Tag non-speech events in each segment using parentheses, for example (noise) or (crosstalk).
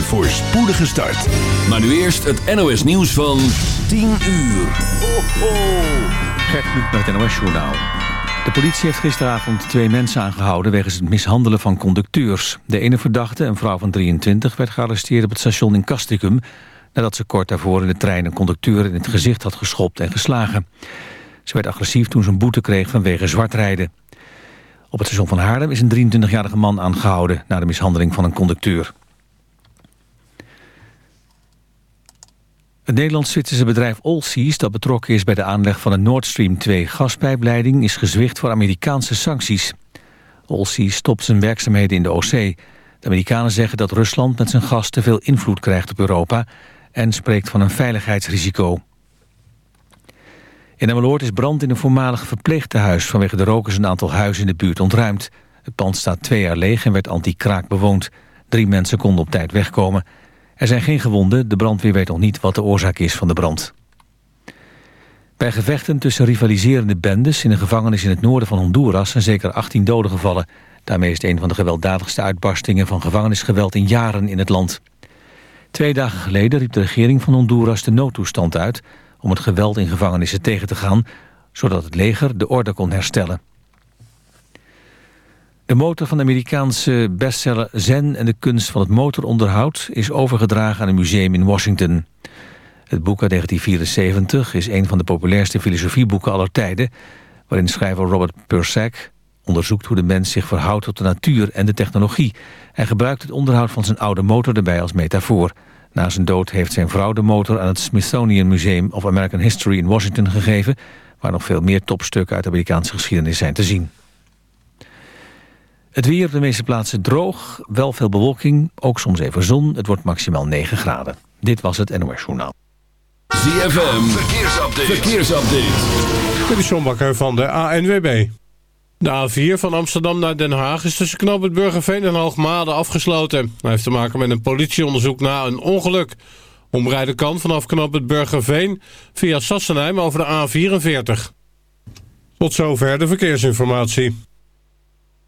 Een voorspoedige start. Maar nu eerst het NOS nieuws van 10 uur. Ho, ho. Gert met het NOS Journaal. De politie heeft gisteravond twee mensen aangehouden... wegens het mishandelen van conducteurs. De ene verdachte, een vrouw van 23, werd gearresteerd op het station in Castricum... nadat ze kort daarvoor in de trein een conducteur in het gezicht had geschopt en geslagen. Ze werd agressief toen ze een boete kreeg vanwege zwartrijden. Op het station van Haarlem is een 23-jarige man aangehouden... na de mishandeling van een conducteur. Het Nederlands-Zwitserse bedrijf Allseas... dat betrokken is bij de aanleg van een Nord Stream 2 gaspijpleiding... is gezwicht voor Amerikaanse sancties. Allseas stopt zijn werkzaamheden in de Oostzee. De Amerikanen zeggen dat Rusland met zijn gas te veel invloed krijgt op Europa... en spreekt van een veiligheidsrisico. In Emmeloord is brand in een voormalig verpleegtehuis... vanwege de rook is een aantal huizen in de buurt ontruimd. Het pand staat twee jaar leeg en werd anti-kraak bewoond. Drie mensen konden op tijd wegkomen... Er zijn geen gewonden, de brandweer weet nog niet wat de oorzaak is van de brand. Bij gevechten tussen rivaliserende bendes in een gevangenis in het noorden van Honduras zijn zeker 18 doden gevallen. Daarmee is het een van de gewelddadigste uitbarstingen van gevangenisgeweld in jaren in het land. Twee dagen geleden riep de regering van Honduras de noodtoestand uit om het geweld in gevangenissen tegen te gaan, zodat het leger de orde kon herstellen. De motor van de Amerikaanse bestseller Zen en de kunst van het motoronderhoud... is overgedragen aan een museum in Washington. Het boek uit 1974 is een van de populairste filosofieboeken aller tijden... waarin schrijver Robert Pirsig onderzoekt hoe de mens zich verhoudt tot de natuur en de technologie. Hij gebruikt het onderhoud van zijn oude motor erbij als metafoor. Na zijn dood heeft zijn vrouw de motor aan het Smithsonian Museum of American History in Washington gegeven... waar nog veel meer topstukken uit de Amerikaanse geschiedenis zijn te zien. Het weer op de meeste plaatsen droog, wel veel bewolking, ook soms even zon. Het wordt maximaal 9 graden. Dit was het NOS Journaal. ZFM, verkeersupdate. verkeersupdate. Dit is John Bakker van de ANWB. De A4 van Amsterdam naar Den Haag is tussen Knoop het Burgerveen en Hoogmade afgesloten. Hij heeft te maken met een politieonderzoek na een ongeluk. Omrijden kan vanaf het Burgerveen via Sassenheim over de A44. Tot zover de verkeersinformatie.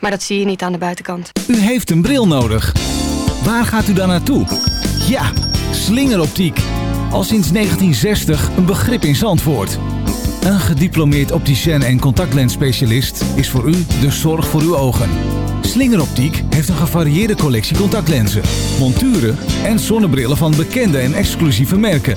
Maar dat zie je niet aan de buitenkant. U heeft een bril nodig. Waar gaat u dan naartoe? Ja, slingeroptiek. Al sinds 1960 een begrip in Zandvoort. Een gediplomeerd opticien en contactlensspecialist is voor u de zorg voor uw ogen. Slingeroptiek heeft een gevarieerde collectie contactlenzen, monturen en zonnebrillen van bekende en exclusieve merken.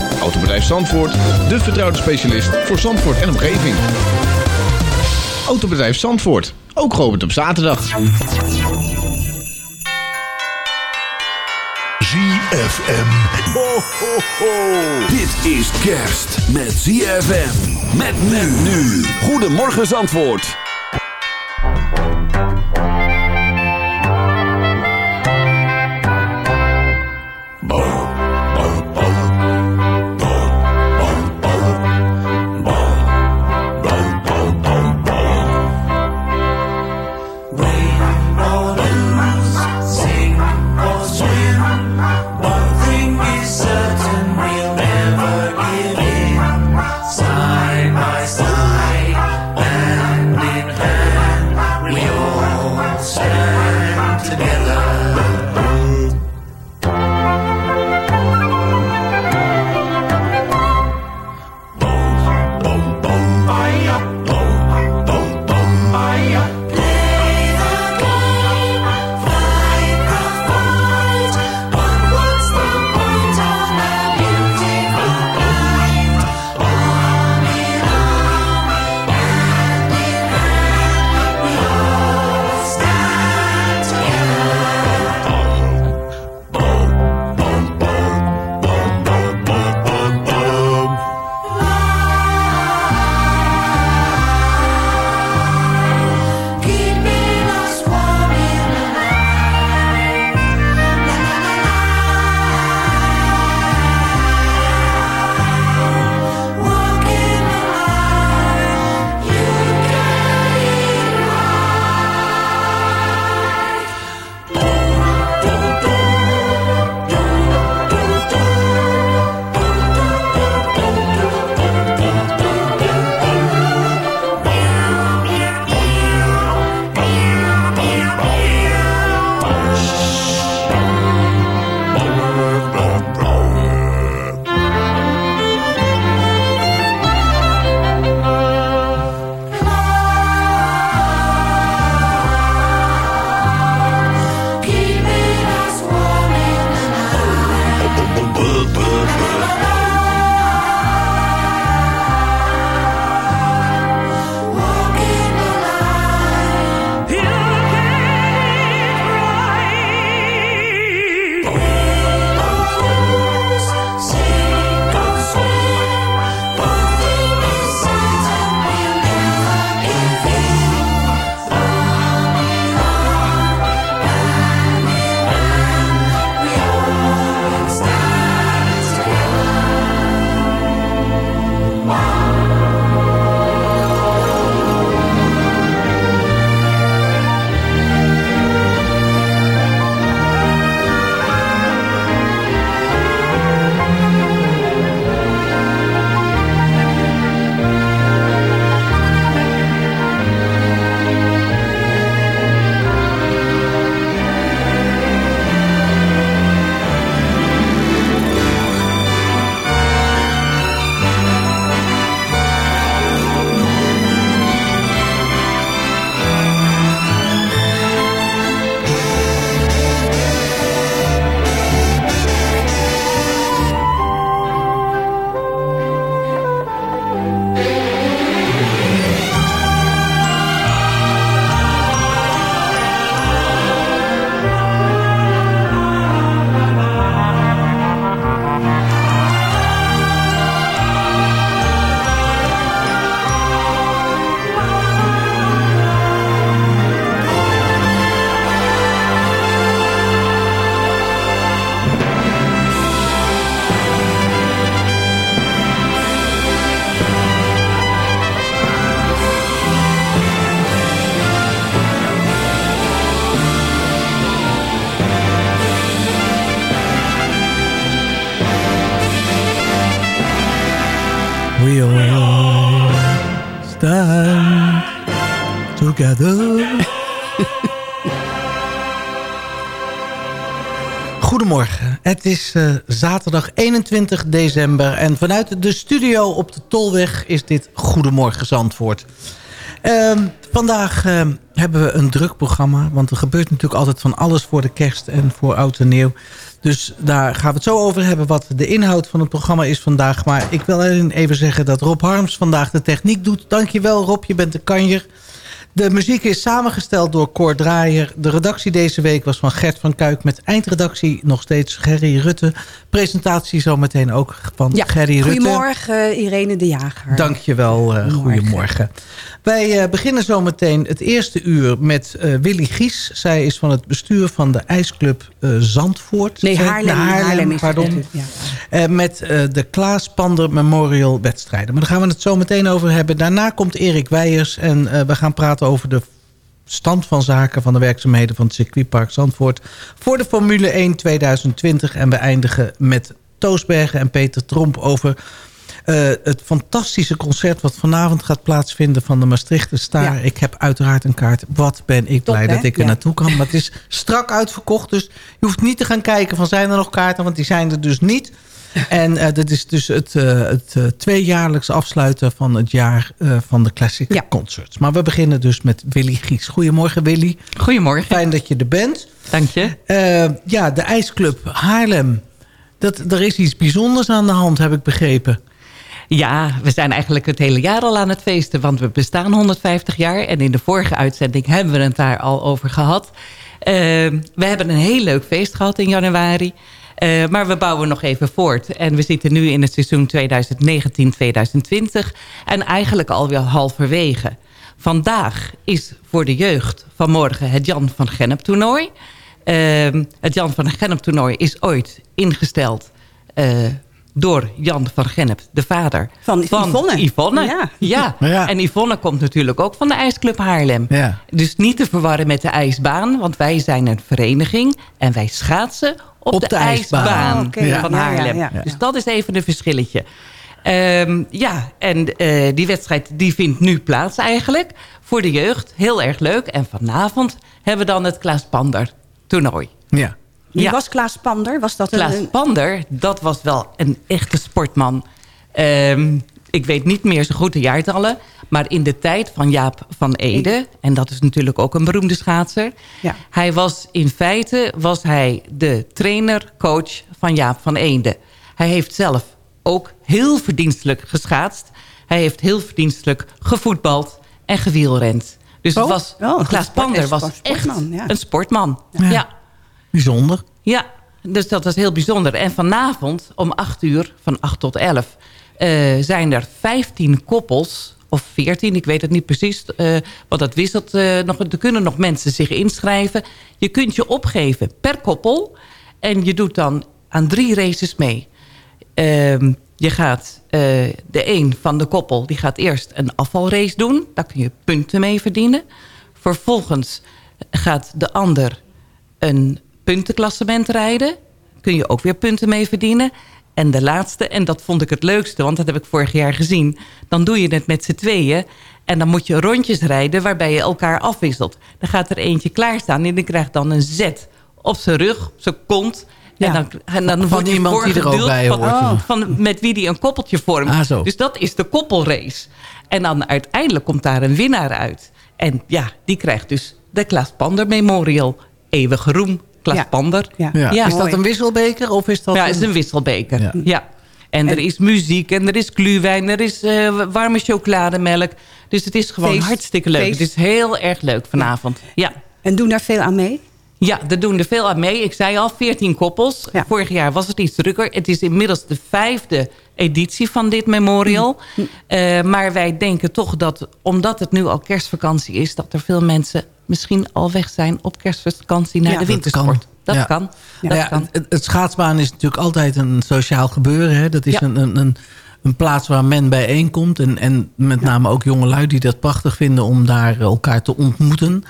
Autobedrijf Zandvoort, de vertrouwde specialist voor Zandvoort en omgeving. Autobedrijf Zandvoort, ook geopend op zaterdag. ZFM. Ho, ho, ho. Dit is kerst met ZFM. Met men nu. Goedemorgen Zandvoort. Het is uh, zaterdag 21 december en vanuit de studio op de Tolweg is dit Goedemorgen Zandvoort. Uh, vandaag uh, hebben we een druk programma, want er gebeurt natuurlijk altijd van alles voor de kerst en voor oud en nieuw. Dus daar gaan we het zo over hebben wat de inhoud van het programma is vandaag. Maar ik wil even zeggen dat Rob Harms vandaag de techniek doet. Dankjewel Rob, je bent de kanjer. De muziek is samengesteld door Cor Draaier. De redactie deze week was van Gert van Kuik... met eindredactie nog steeds Gerry Rutte. Presentatie zometeen ook van ja, Gerry Rutte. Goedemorgen, Irene de Jager. Dankjewel, uh, goedemorgen. Wij uh, beginnen zometeen het eerste uur met uh, Willy Gies. Zij is van het bestuur van de ijsclub Zandvoort. Nee, Haarlem. Haarlem, Haarlem pardon. Ja. met de Klaas Pander Memorial wedstrijden. Maar daar gaan we het zo meteen over hebben. Daarna komt Erik Weijers en we gaan praten over de stand van zaken van de werkzaamheden van het circuitpark Zandvoort voor de Formule 1 2020. En we eindigen met Toosbergen en Peter Tromp over uh, het fantastische concert wat vanavond gaat plaatsvinden van de Maastrichter Star. Ja. Ik heb uiteraard een kaart. Wat ben ik Top, blij hè? dat ik er ja. naartoe kan. Maar het is strak uitverkocht, dus je hoeft niet te gaan kijken van zijn er nog kaarten, want die zijn er dus niet. En uh, dat is dus het, uh, het uh, tweejaarlijks afsluiten van het jaar van de Classic ja. Concerts. Maar we beginnen dus met Willy Gies. Goedemorgen Willy. Goedemorgen. Fijn dat je er bent. Dank je. ja, de IJsclub Haarlem. Dat, er is iets bijzonders aan de hand, heb ik begrepen. Ja, we zijn eigenlijk het hele jaar al aan het feesten. Want we bestaan 150 jaar. En in de vorige uitzending hebben we het daar al over gehad. we hebben een heel leuk feest gehad in januari. Uh, maar we bouwen nog even voort. En we zitten nu in het seizoen 2019-2020. En eigenlijk alweer halverwege. Vandaag is voor de jeugd vanmorgen het Jan van Gennep toernooi. Uh, het Jan van Gennep toernooi is ooit ingesteld... Uh, door Jan van Gennep, de vader van, van Yvonne. Yvonne. Ja. Ja. (laughs) ja. en Yvonne komt natuurlijk ook van de IJsclub Haarlem. Ja. Dus niet te verwarren met de ijsbaan, want wij zijn een vereniging... en wij schaatsen op, op de, de, ijsbaan, ijsbaan. Oh, okay. van Haarlem. Ja, ja, dus dat is even een verschilletje. Um, ja, en uh, die wedstrijd die vindt nu plaats eigenlijk voor de jeugd. Heel erg leuk. En vanavond hebben we dan het Klaas Pander toernooi. Ja. Wie ja. was Klaas Pander? Was dat Klaas een... Pander, dat was wel een echte sportman. Um, ik weet niet meer zo goed de jaartallen. Maar in de tijd van Jaap van Ede... en dat is natuurlijk ook een beroemde schaatser... Ja. hij was in feite was hij de trainer-coach van Jaap van Ede. Hij heeft zelf ook heel verdienstelijk geschaatst. Hij heeft heel verdienstelijk gevoetbald en gewielrend. Dus oh, het was, oh, Klaas Pander was echt ja. een sportman. Ja. ja. Bijzonder. Ja, dus dat was heel bijzonder. En vanavond om 8 uur, van 8 tot 11... Uh, zijn er 15 koppels, of 14, ik weet het niet precies. Uh, want dat wisselt uh, nog. Er kunnen nog mensen zich inschrijven. Je kunt je opgeven per koppel. En je doet dan aan drie races mee. Ehm, je gaat, de een van de koppel, die gaat eerst een afvalrace doen. Daar kun je punten mee verdienen. Vervolgens gaat de ander een puntenklassement rijden. Kun je ook weer punten mee verdienen. En de laatste, en dat vond ik het leukste, want dat heb ik vorig jaar gezien. Dan doe je het met z'n tweeën. En dan moet je rondjes rijden waarbij je elkaar afwisselt. Dan gaat er eentje klaarstaan en die krijgt dan een zet op zijn rug, op zijn kont. Ja. En dan, en dan van iemand die er ook bij van, hoort. oh, van, met wie die een koppeltje vormt. Ah. Dus dat is de koppelrace. En dan uiteindelijk komt daar een winnaar uit. En ja, die krijgt dus de Klaas Pander Memorial. Eeuwige roem, Klaas Ja. Pander. Ja. Is dat een wisselbeker of is dat Ja, het is een wisselbeker. Ja. Ja. En, er is muziek en er is gluwijn, er is eh, warme chocolademelk. Dus het is gewoon Feest. hartstikke leuk. Feest. Het is heel erg leuk vanavond. Ja. En doen daar veel aan mee? Ja, er doen er veel aan mee. Ik zei al, 14 koppels. Ja. Vorig jaar was het iets drukker. Het is inmiddels de vijfde editie van dit memorial. Hm. Eh, maar wij denken toch dat, omdat het nu al kerstvakantie is... dat er veel mensen misschien al weg zijn op kerstvakantie naar Ja, de wintersport. Dat Ja. kan. Dat ja, kan. het, het schaatsbaan is natuurlijk altijd een sociaal gebeuren. Hè? Dat is een, een, een, een plaats waar men bijeenkomt. En, en met name ook jongelui die dat prachtig vinden om daar elkaar te ontmoeten.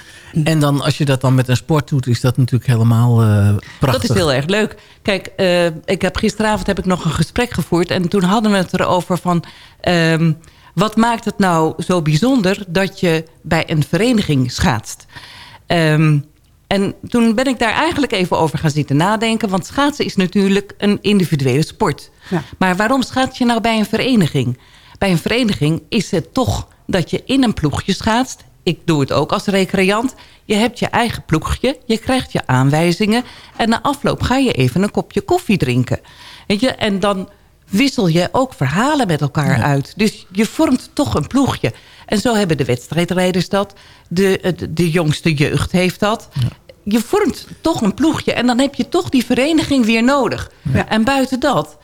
En dan als je dat dan met een sport doet, is dat natuurlijk helemaal uh, prachtig. Dat is heel erg leuk. Kijk, uh, ik heb, gisteravond heb ik nog een gesprek gevoerd. En toen hadden we het erover van... Um, wat maakt het nou zo bijzonder dat je bij een vereniging schaatst? Um, en toen ben ik daar eigenlijk even over gaan zitten nadenken. Want schaatsen is natuurlijk een individuele sport. Ja. Maar waarom schaats je nou bij een vereniging? Bij een vereniging is het toch dat je in een ploegje schaatst. Ik doe het ook als recreant. Je hebt je eigen ploegje, je krijgt je aanwijzingen... en na afloop ga je even een kopje koffie drinken. Weet je? En dan wissel je ook verhalen met elkaar ja. uit. Dus je vormt toch een ploegje. En zo hebben de wedstrijdrijders dat. De, de, de jongste jeugd heeft dat. Ja. Je vormt toch een ploegje. En dan heb je toch die vereniging weer nodig. Ja. En buiten dat...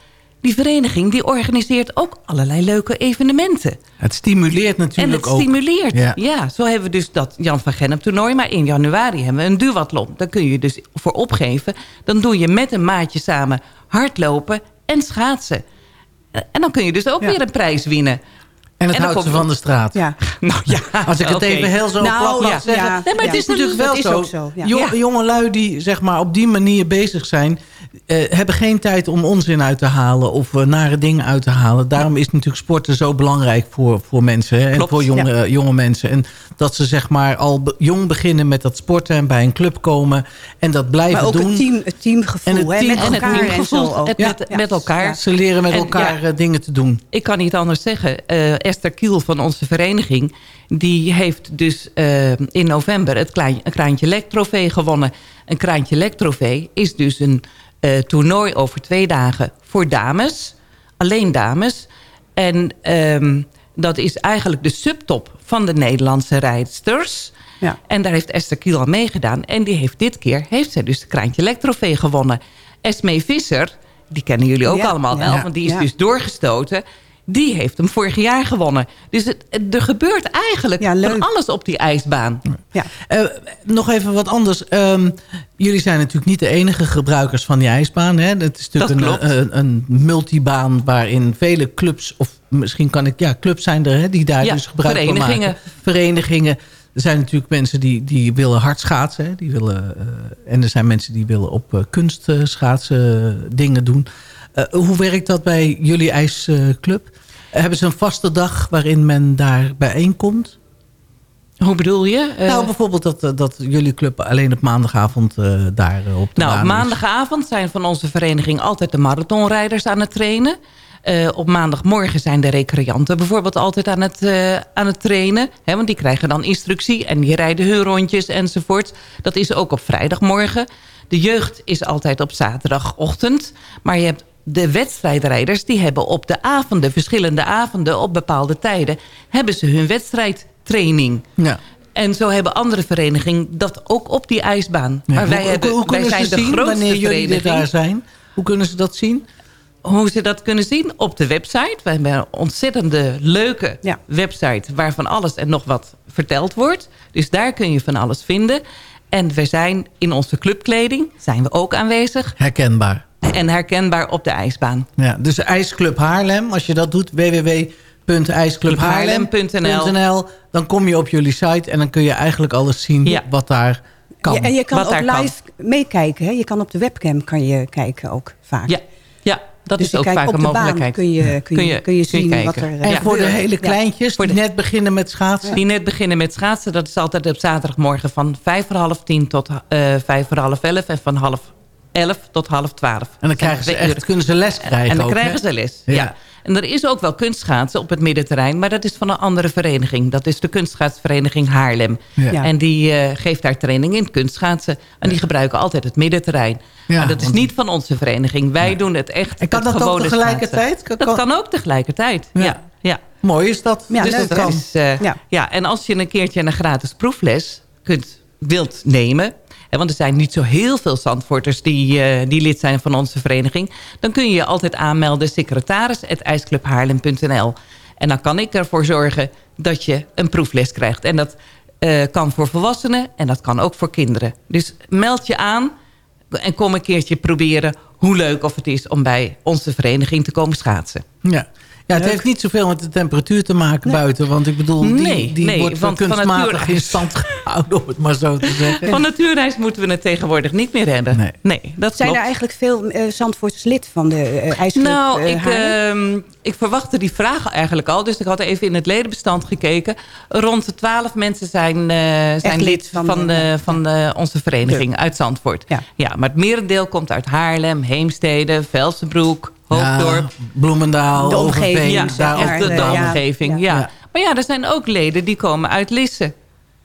Die vereniging die organiseert ook allerlei leuke evenementen. Het stimuleert natuurlijk ook. En het stimuleert, ja. ja. Zo hebben we dus dat Jan van Gennep toernooi. Maar in januari hebben we een duathlon. Daar kun je dus voor opgeven. Dan doe je met een maatje samen hardlopen en schaatsen. En dan kun je dus ook weer een prijs winnen. En het houdt ze van de straat. Ja. (laughs) Nou ja, Als ik het okay. even heel zo nou, plat mag ja, zeggen. Ja. Nee, maar het is natuurlijk wel zo. zo Jong, jongelui die zeg maar, op die manier bezig zijn... Uh, hebben geen tijd om onzin uit te halen... of uh, nare dingen uit te halen. Daarom is natuurlijk sporten zo belangrijk voor, voor mensen. Hè, en voor jonge, uh, jonge mensen. En dat ze zeg maar al be jong beginnen met dat sporten... en bij een club komen en dat blijven maar ook doen. Het, team, het teamgevoel en het, team, hè, met elkaar. En, zo ook. het met, met elkaar. Ze leren met elkaar en, dingen te doen. Ik kan niet anders zeggen. Esther Kiel van onze vereniging... die heeft dus in november het klein, een Kraantje Lek trofee gewonnen. Een Kraantje Lek trofee is dus een uh, toernooi over twee dagen voor dames. Alleen dames. En um, dat is eigenlijk de subtop van de Nederlandse rijdsters. Ja. En daar heeft Esther Kiel aan meegedaan. En die heeft dit keer heeft zij dus de Kraantje Lek trofee gewonnen. Esmee Visser, die kennen jullie ook ja, allemaal ja, wel. Want die is dus doorgestoten. Die heeft hem vorig jaar gewonnen. Dus het, er gebeurt eigenlijk van alles op die ijsbaan. Ja. Uh, nog even wat anders. Um, jullie zijn natuurlijk niet de enige gebruikers van die ijsbaan. Hè? Het is natuurlijk een, een, een, multibaan waarin vele clubs... of misschien kan ik... Ja, clubs zijn er hè, die daar ja, dus gebruik van maken. Verenigingen. Verenigingen. Er zijn natuurlijk mensen die, die willen hard schaatsen. Hè? Die willen, uh, en er zijn mensen die willen op uh, kunst schaatsen dingen doen. Uh, hoe werkt dat bij jullie ijsclub? Hebben ze een vaste dag waarin men daar bijeenkomt? Hoe bedoel je? Uh, nou, bijvoorbeeld dat, dat jullie club alleen op maandagavond uh, daar op de Nou, maandagavond zijn van onze vereniging altijd de marathonrijders aan het trainen. Uh, op maandagmorgen zijn de recreanten bijvoorbeeld altijd aan het, uh, aan het trainen. Hè, want die krijgen dan instructie en die rijden hun rondjes enzovoort. Dat is ook op vrijdagmorgen. De jeugd is altijd op zaterdagochtend. Maar je hebt de wedstrijdrijders... die hebben op de avonden, verschillende avonden... op bepaalde tijden, hebben ze hun wedstrijdtraining. Ja. En zo hebben andere verenigingen dat ook op die ijsbaan. Ja. Maar wij, hoe, hebben, hoe, hoe wij zijn ze de zien grootste wanneer jullie vereniging. daar zijn? Hoe kunnen ze dat zien? Hoe ze dat kunnen zien? Op de website. We hebben een ontzettende leuke ja. website... waarvan alles en nog wat verteld wordt. Dus daar kun je van alles vinden. En we zijn in onze clubkleding zijn we ook aanwezig. Herkenbaar. En herkenbaar op de ijsbaan. Ja, dus IJsclub Haarlem, als je dat doet, www.ijsclubhaarlem.nl, dan kom je op jullie site en dan kun je eigenlijk alles zien ja. wat daar kan. Ja, en je kan wat ook live kan. meekijken. Hè? Je kan op de webcam kan je kijken ook vaak. Ja, ja dat dus is ook vaak een mogelijkheid. Kun je, kun, je, kun je zien kun je wat er... En ja. voor de hele kleintjes die net beginnen met schaatsen? Die net beginnen met schaatsen, dat is altijd op zaterdagmorgen van vijf voor half tien tot uh, vijf voor half elf en van half 11 tot half 12. En dan krijgen ze echt, kunnen ze les krijgen En dan ook, krijgen hè? ze les, ja. ja. En er is ook wel kunstschaatsen op het middenterrein... maar dat is van een andere vereniging. Dat is de kunstschaatsvereniging Haarlem. Ja. En die uh, geeft daar training in kunstschaatsen. En die gebruiken altijd het middenterrein. Ja, maar dat is niet van onze vereniging. Wij doen het echt En kan het dat ook tegelijkertijd? Kan- Dat kan ook tegelijkertijd, Ja. ja. ja. Mooi is dat. Ja, dus leuk, dat hè? is, eh, Ja. ja. en als je een keertje een gratis proefles kunt, wilt nemen... Want er zijn niet zo heel veel Zandvoorters die, eh, die lid zijn van onze vereniging... dan kun je je altijd aanmelden secretaris.ijsclubhaarlem.nl. En dan kan ik ervoor zorgen dat je een proefles krijgt. En dat eh, kan voor volwassenen en dat kan ook voor kinderen. Dus meld je aan en kom een keertje proberen hoe leuk of het is... om bij onze vereniging te komen schaatsen. Ja. Ja, het heeft niet zoveel met de temperatuur te maken buiten. Want ik bedoel, die, Nee, die nee, wordt want van kunstmatig in stand gehouden, om het maar zo te zeggen. Van natuurreis moeten we het tegenwoordig niet meer hebben. Nee, dat Zijn er eigenlijk veel eh Zandvoorters lid van de eh ijsclub Nou, eh, ik, ehm, ik verwachtte die vraag eigenlijk al. Dus ik had even in het ledenbestand gekeken. Rond de twaalf mensen zijn, eh, zijn lid van van, de- de, van de, onze vereniging uit Zandvoort. Ja. maar het merendeel komt uit Haarlem, Heemstede, Velsenbroek, Hoofddorp. Ja, Bloemendaal, De omgeving, ja, daar de, de omgeving, ja. Maar ja, er zijn ook leden die komen uit Lisse.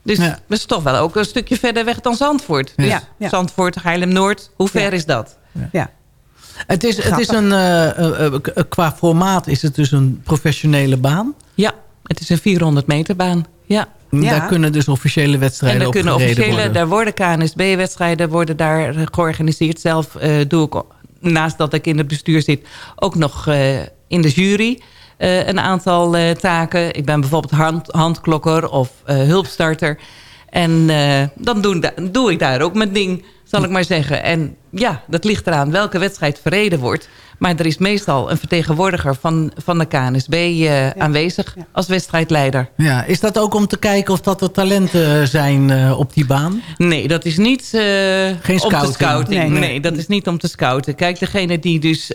Dus dat is toch wel ook een stukje verder weg dan Zandvoort. Dus Ja, ja. Zandvoort, Haarlem-Noord, hoe ver Ja. is dat? Ja. Het is, het is een, eh, eh, eh, qua formaat is het dus een professionele baan. Ja, het is een 400 meter baan. Ja. Daar kunnen dus officiële En wedstrijden er op kunnen gereden officiële, worden. daar worden KNSB-wedstrijden worden daar georganiseerd. Zelf eh, doe ik, naast dat ik in het bestuur zit, ook nog eh, in de jury eh, een aantal eh, taken. Ik ben bijvoorbeeld hand, handklokker of hulpstarter. En dan doe, da- doe ik daar ook mijn ding, zal ik maar zeggen. En ja, dat ligt eraan welke wedstrijd verreden wordt. Maar er is meestal een vertegenwoordiger van, van de KNSB eh, aanwezig als wedstrijdleider. Ja, is dat ook om te kijken of dat er talenten zijn eh, op die baan? Nee, dat is niet eh, Geen om te scouting. scouting. Nee, Nee, nee. dat is niet om te scouten. Kijk, degene die dus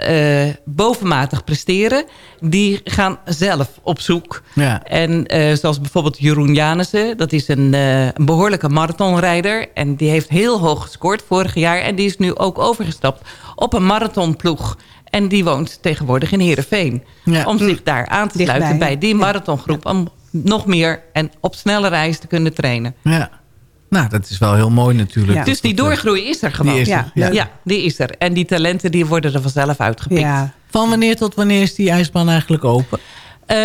eh, bovenmatig presteren... die gaan zelf op zoek. Ja. En eh, zoals bijvoorbeeld Jeroen Janissen... dat is een, eh, een behoorlijke marathonrijder... en die heeft heel hoog gescoord vorig jaar... en die is nu ook overgestapt op een marathonploeg... En die woont tegenwoordig in Heerenveen. Ja. Om zich daar aan te Dichtbij, sluiten bij die marathongroep. Om nog meer en op snelle reis te kunnen trainen. Ja. Nou, dat is wel heel mooi natuurlijk. Dus die doorgroei is er gewoon. Die is er, ja. ja. die is er. En die talenten die worden er vanzelf uitgepikt. Van wanneer tot wanneer is die ijsbaan eigenlijk open? Eh,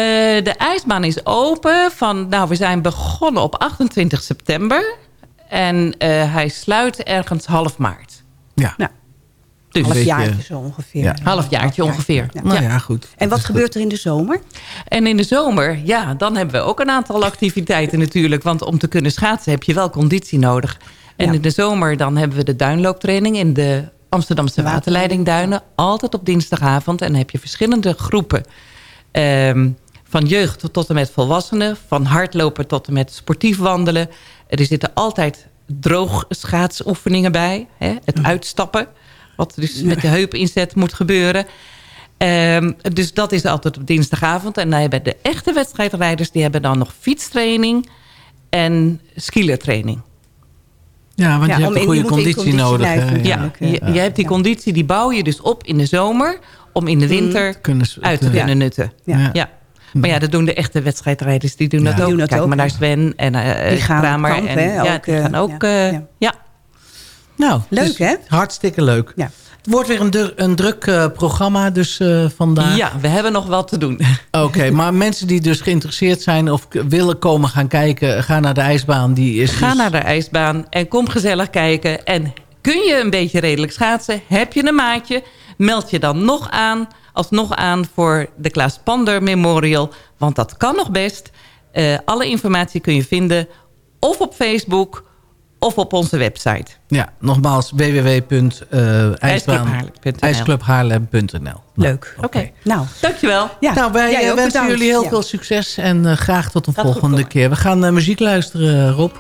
de ijsbaan is open. Van, nou, we zijn begonnen op 28 september. En eh, hij sluit ergens half maart. Ja. Nou, Dus half Beetje- jaartje zo ongeveer. Ja. Halfjaartje ongeveer. Nou ja, goed. En wat gebeurt er in de zomer? En in de zomer, ja, dan hebben we ook een aantal activiteiten natuurlijk. Want om te kunnen schaatsen heb je wel conditie nodig. En Ja. in de zomer dan hebben we de duinlooptraining in de Amsterdamse waterleidingduinen. Altijd op dinsdagavond. En dan heb je verschillende groepen. Ehm, van jeugd tot, tot en met volwassenen. Van hardlopen tot en met sportief wandelen. Er zitten altijd droog schaatsoefeningen bij. Hè? Het uitstappen. Wat dus (laughs) met de heup inzet moet gebeuren. Ehm, dus dat is altijd op dinsdagavond. En dan hebben de echte wedstrijdrijders... die hebben dan nog fietstraining en skielertraining. Ja, want Ja, je hebt een goede conditie conditie nodig. blijven? Ja, je, je hebt die conditie, die bouw je dus op in de zomer... om in de winter Kunnen ze- uit te kunnen nutten. Ja. Ja. Maar ja, dat doen de echte wedstrijdrijders. Die doen dat ook. doen dat Kijk ook, maar naar. Sven en eh Die gaan Kramer. kamp, en, hè, ja, ook, die eh, gaan ook... eh, Ja. Nou, Leuk, dus hè? Hartstikke leuk. Ja. Het wordt weer een, een druk eh, programma dus eh, vandaag. ja, we hebben nog wat te doen. (laughs) Oké, maar mensen die dus geïnteresseerd zijn of willen komen gaan kijken... ga naar de ijsbaan. Die is Ga dus- naar de ijsbaan en kom gezellig kijken. En kun je een beetje redelijk schaatsen? Heb je een maatje? Meld je dan nog aan, alsnog aan voor de Klaas Pander Memorial. Want dat kan nog best. Eh, alle informatie kun je vinden of op Facebook of op onze website. Ja, nogmaals www.ijsbaan- IJsclubhaarlem.nl. ijsclubhaarlem.nl. Leuk. Oké, Nou, dankjewel. ja. Nou, wij Jij eh, wensen bedankt. jullie heel Ja. veel succes en eh, graag tot een Gaat volgende keer. We gaan eh, muziek luisteren, Rob.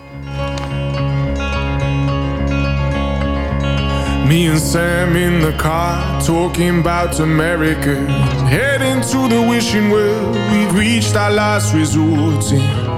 Me and Sam in the car talking about America. Heading to the wishing well, we've reached our last resort.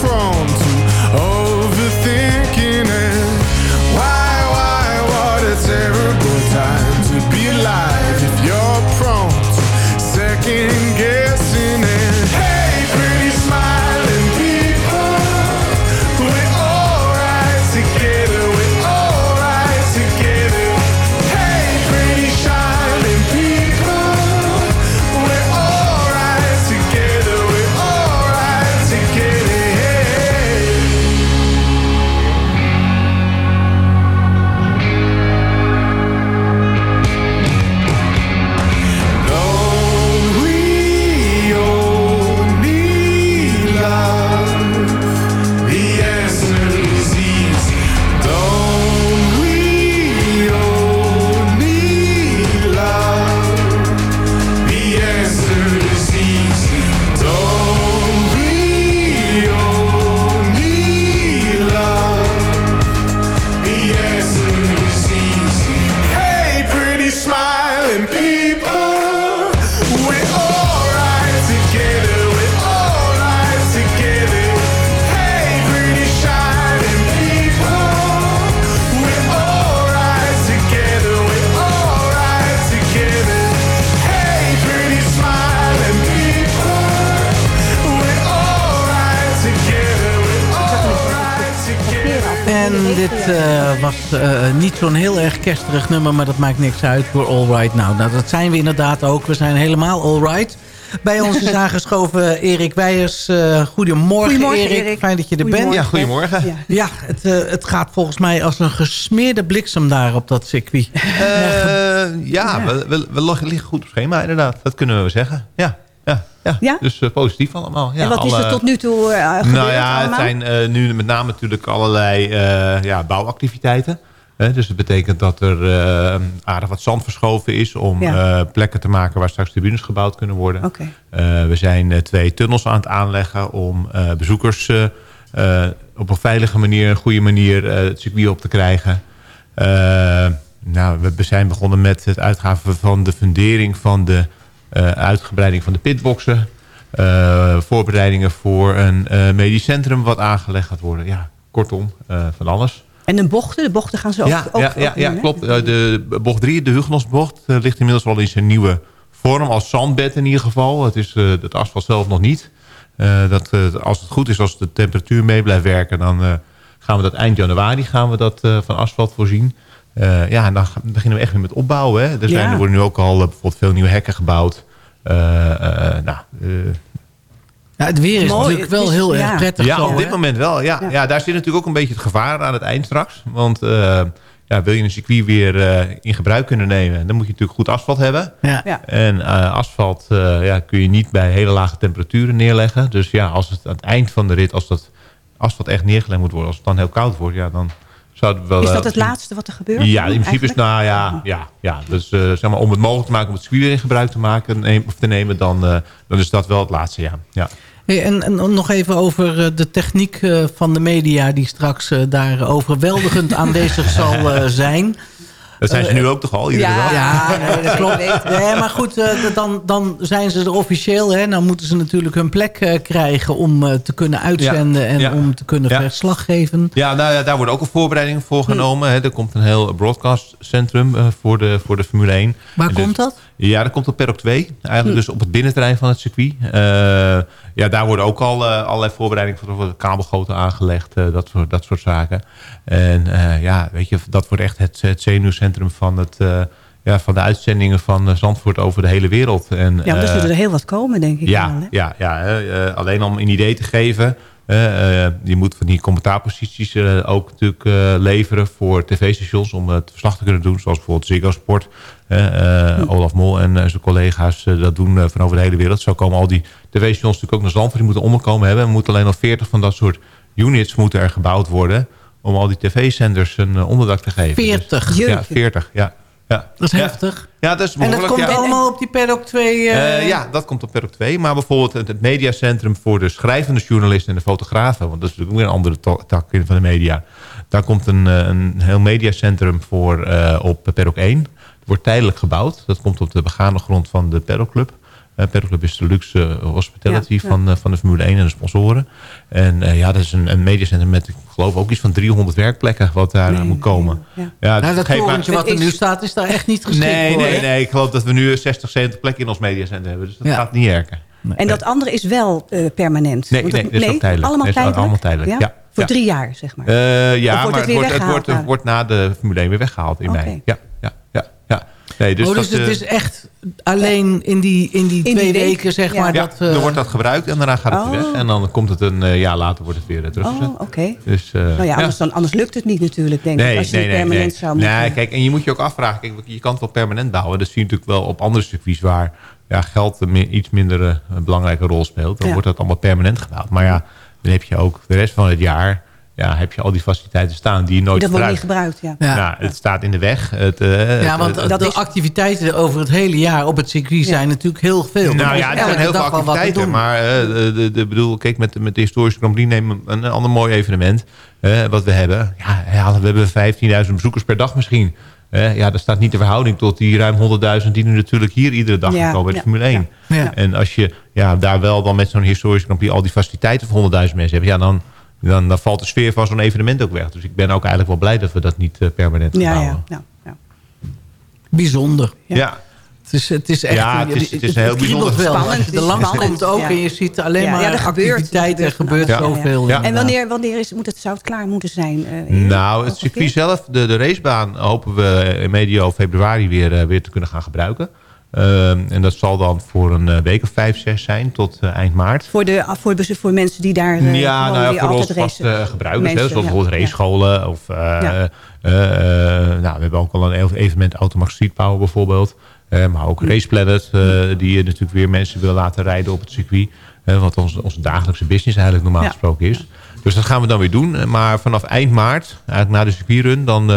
prone niet zo'n heel erg kersterig nummer, maar dat maakt niks uit voor All Right Now. Nou, dat zijn we inderdaad ook. We zijn helemaal all right. Bij ons is (laughs) aangeschoven Erik Weijers. Eh, goedemorgen, Goedemorgen, Erik. Erik. Fijn dat je er bent. Goedemorgen. Ja, goedemorgen. Ja. Ja, het, eh, het gaat volgens mij als een gesmeerde bliksem daar op dat circuit. Eh, ja, we, we, we liggen goed op schema inderdaad. Dat kunnen we zeggen. Ja, ja, ja. Ja? Dus positief allemaal. Ja, en wat is er tot nu toe eh, gebeurd Nou ja, het zijn eh, nu met name natuurlijk allerlei eh, ja, bouwactiviteiten. Hè, dus het betekent dat er eh, aardig wat zand verschoven is... om Ja. eh, plekken te maken waar straks tribunes gebouwd kunnen worden. Eh, we zijn twee tunnels aan het aanleggen om bezoekers op een veilige manier, een goede manier het circuit op te krijgen. Nou, we zijn begonnen met het uitgaven van de fundering van de uitgebreiding van de pitboxen. Voorbereidingen voor een medisch centrum wat aangelegd gaat worden. Ja, kortom, van alles. En de bochten, de bochten gaan ze ook, Ja, ook, ja, ook ja, klopt. Eh, De bocht 3, de Hugenotsbocht, eh, ligt inmiddels wel in zijn nieuwe vorm. Als zandbed in ieder geval. Het is eh, het asfalt zelf nog niet. Dat, als het goed is, als de temperatuur mee blijft werken... dan gaan we dat eind januari gaan we dat, van asfalt voorzien. Ja, en dan gaan- beginnen we echt weer met opbouwen. Hè. Er, zijn, Ja. er worden nu ook al bijvoorbeeld veel nieuwe hekken gebouwd. Nou, Ja, het weer is Mooi, natuurlijk wel is- heel ja. erg prettig. ja, zo, op dit moment wel. Ja. Ja. Ja. daar zit natuurlijk ook een beetje het gevaar aan het eind straks. Want eh, ja, wil je een circuit weer eh, in gebruik kunnen nemen... dan moet je natuurlijk goed asfalt hebben. Ja. Ja. En eh, asfalt eh, ja, kun je niet bij hele lage temperaturen neerleggen. Dus ja, als het aan het eind van de rit... als dat asfalt echt neergelegd moet worden... als het dan heel koud wordt, ja, dan zou wel... Is dat eh, het laatste wat er gebeurt? Ja, in principe is nou ja, ja, ja. Dus eh, zeg maar, om het mogelijk te maken om het circuit weer in gebruik te maken of te nemen, dan, eh, dan is dat wel het laatste, ja. ja. Hey, en, en nog even over eh, de techniek eh, van de media... die straks daar overweldigend aanwezig (laughs) zal eh, zijn. Dat zijn ze nu ook toch al, iedere ja. dag? Ja, nee, dat klopt. Nee, maar goed, eh, dan, dan zijn ze er officieel. Hè. Dan moeten ze natuurlijk hun plek eh, krijgen om eh, te kunnen uitzenden... en ja. om te kunnen Ja. verslag geven. Ja, nou ja, daar worden ook al voorbereidingen voor Hm. genomen. Hè. Er komt een heel broadcastcentrum eh, voor, de, voor de Formule 1. Waar En dus- komt dat? Ja, dat komt op Perk 2. Eigenlijk Hm. dus op het binnenterrein van het circuit. Eh, ja, daar worden ook al eh, allerlei voorbereidingen voor de kabelgoten aangelegd. eh, dat, soort, dat soort zaken. En ja, weet je, dat wordt echt het, het zenuwcentrum van, het, ja, van de uitzendingen van Zandvoort over de hele wereld. En, Ja, want er zullen heel wat komen, denk ik. ja, wel, hè? ja, ja alleen om een idee te geven. Eh, je moet van die commentaarposities eh, ook natuurlijk eh, leveren voor tv-stations om het verslag te kunnen doen. Zoals bijvoorbeeld Ziggo Sport. Olaf Mol en zijn collega's dat doen van over de hele wereld. Zo komen al die tv-stations natuurlijk ook naar Zandvoort. Die moeten onderkomen hebben. We moeten alleen al 40 van dat soort units moeten er gebouwd worden... om al die tv-zenders een onderdak te geven. 40. Dus, ja, Jeetje. 40, ja. Ja. Dat is Ja. heftig. Ja, dat is En dat komt ja. allemaal op die Paddock 2... eh, Eh, ja, dat komt op Perk 2. Maar bijvoorbeeld het, het mediacentrum voor de schrijvende journalisten en de fotografen. Want dat is natuurlijk ook weer een andere tak in van de media. Daar komt een, eh, een heel mediacentrum voor eh, op Perk 1. Het wordt tijdelijk gebouwd. Dat komt op de begane grond van de Perk Club. Uh, Paddock Club is de luxe eh, hospitality Ja, ja. Van, eh, van de Formule 1 en de sponsoren. En eh, ja, dat is een, een mediacentrum met, ik geloof ook iets van 300 werkplekken wat daar moet komen. ja. Ja, nou, dat geeft maar- torentje wat er nu staat is daar echt niet geschikt Nee, voor. nee, hè? nee. Ik geloof dat we nu 60, 70 plekken in ons mediacentrum hebben. Dus dat Ja. gaat niet werken. En dat andere is wel eh, permanent? Nee, nee, dat- is ook tijdelijk. Allemaal tijdelijk? allemaal tijdelijk, ja. Voor Ja. drie jaar, zeg maar? Eh, ja, wordt maar het weer wordt, het weggehaald wordt, het wordt na de Formule 1 weer weggehaald in Oké. mei. Ja. Nee, dus oh, dus dat, het eh, is echt alleen in die, in die twee weken, zeg Ja. maar. ja, dat, eh, dan wordt dat gebruikt en daarna gaat het Oh. weg. En dan komt het een eh, jaar later wordt het weer eh, teruggezet. Oh, oké. Dus, eh, Nou ja, anders, Dan, anders lukt het niet natuurlijk, denk ik. Als je het permanent zou moeten... Nee, kijk, en je moet je ook afvragen. Kijk, je kan het wel permanent bouwen. Dat zie je natuurlijk wel op andere circuits waar ja, geld een iets minder een belangrijke rol speelt. Dan Ja. wordt dat allemaal permanent gebouwd. Maar ja, dan heb je ook de rest van het jaar... Ja, heb je al die faciliteiten staan die je nooit dat wordt niet gebruikt. gebruikt, ja. Ja. Ja. het staat in de weg. Het, eh, ja, want het- dat de is- activiteiten over het hele jaar op het circuit zijn natuurlijk heel veel. Nou ja, er zijn heel veel activiteiten. Maar eh, de, de, de, bedoel, kijk, met, met de historische Grand Prix nemen we een, ander mooi evenement. eh, wat we hebben. Ja, ja, we hebben 15.000 bezoekers per dag misschien. Ja, dat staat niet in verhouding tot die ruim 100.000 die nu natuurlijk hier iedere dag Ja, komen bij de ja, Formule 1. Ja. En als je ja, daar wel dan met zo'n historische Grand Prix al die faciliteiten voor 100.000 mensen hebt, ja, dan, dan, dan valt de sfeer van zo'n evenement ook weg. Dus ik ben ook eigenlijk wel blij dat we dat niet eh, permanent gaan Ja, bouwen. ja, ja, ja. Bijzonder. Ja. Het is, het is echt... Ja, het is- het is heel bijzonder. wel. Spannend, er langs spannend, komt ook ja. en je ziet alleen Ja, maar ja, er gebeurt- activiteiten. Er er gebeurt gebeurt van zoveel. En wanneer, wanneer is, moet het, zou het klaar moeten zijn? eh, Nou, het circuit zelf, de, de racebaan, hopen we in medio februari weer, eh, weer te kunnen gaan gebruiken. Ehm, en dat zal dan voor een eh, week of vijf, zes zijn tot eh, eind maart. Voor, de, voor, voor mensen die daar eh, ja, gewoon nou die ja, voor ons altijd vaste racen. gebruikers. hè, Mensen, zoals ja, bijvoorbeeld ja. racescholen. Of, Ja. eh, nou, we hebben ook al een evenement Automax Street Power bijvoorbeeld. Maar ook Race Planet, die natuurlijk weer mensen willen laten rijden op het circuit. Wat onze, onze dagelijkse business eigenlijk normaal gesproken is. Dus dat gaan we dan weer doen. Maar vanaf eind maart, eigenlijk na de circuitrun, dan, eh,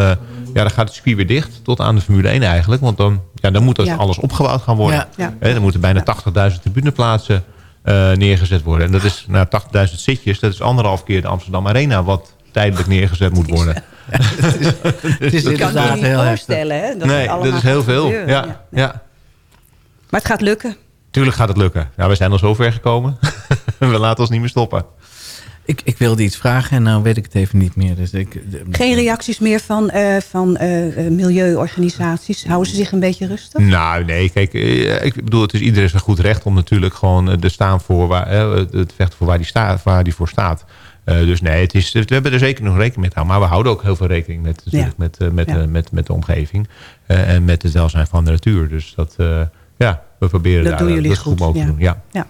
ja, dan gaat het circuit weer dicht. Tot aan de Formule 1 eigenlijk. Want dan, ja, dan moet dat Ja. alles opgebouwd gaan worden. Ja. Ja. Dan moeten bijna 80.000 tribuneplaatsen eh, neergezet worden. En dat is nou, 80.000 zitjes. Dat is anderhalf keer de Amsterdam Arena wat tijdelijk neergezet moet worden. (laughs) Het is Ik kan me inderdaad niet heel voorstellen hè, dat nee, dat is heel veel. gebeuren. Ja, ja. Maar het gaat lukken. Tuurlijk gaat het lukken. Ja, we zijn al zo ver gekomen. (laughs) we laten ons niet meer stoppen. Ik, ik wilde iets vragen en nou weet ik het even niet meer. Dus ik, Geen reacties meer van, eh, van eh, eh, milieuorganisaties. Houden ze zich een beetje rustig? Nou, nee, kijk, ik bedoel, het is iedereen zijn goed recht om natuurlijk gewoon te staan voor waar, het vechten voor waar die, staat, waar die voor staat. Eh, dus nee, het is, we hebben er zeker nog rekening mee te houden. Maar we houden ook heel veel rekening met, natuurlijk, Ja. met, met, Ja. met, met de omgeving. eh, en met het welzijn van de natuur. Dus dat, eh, ja, we proberen Dat daar doen jullie dat goed goed, mogelijk te ja. doen. Ja.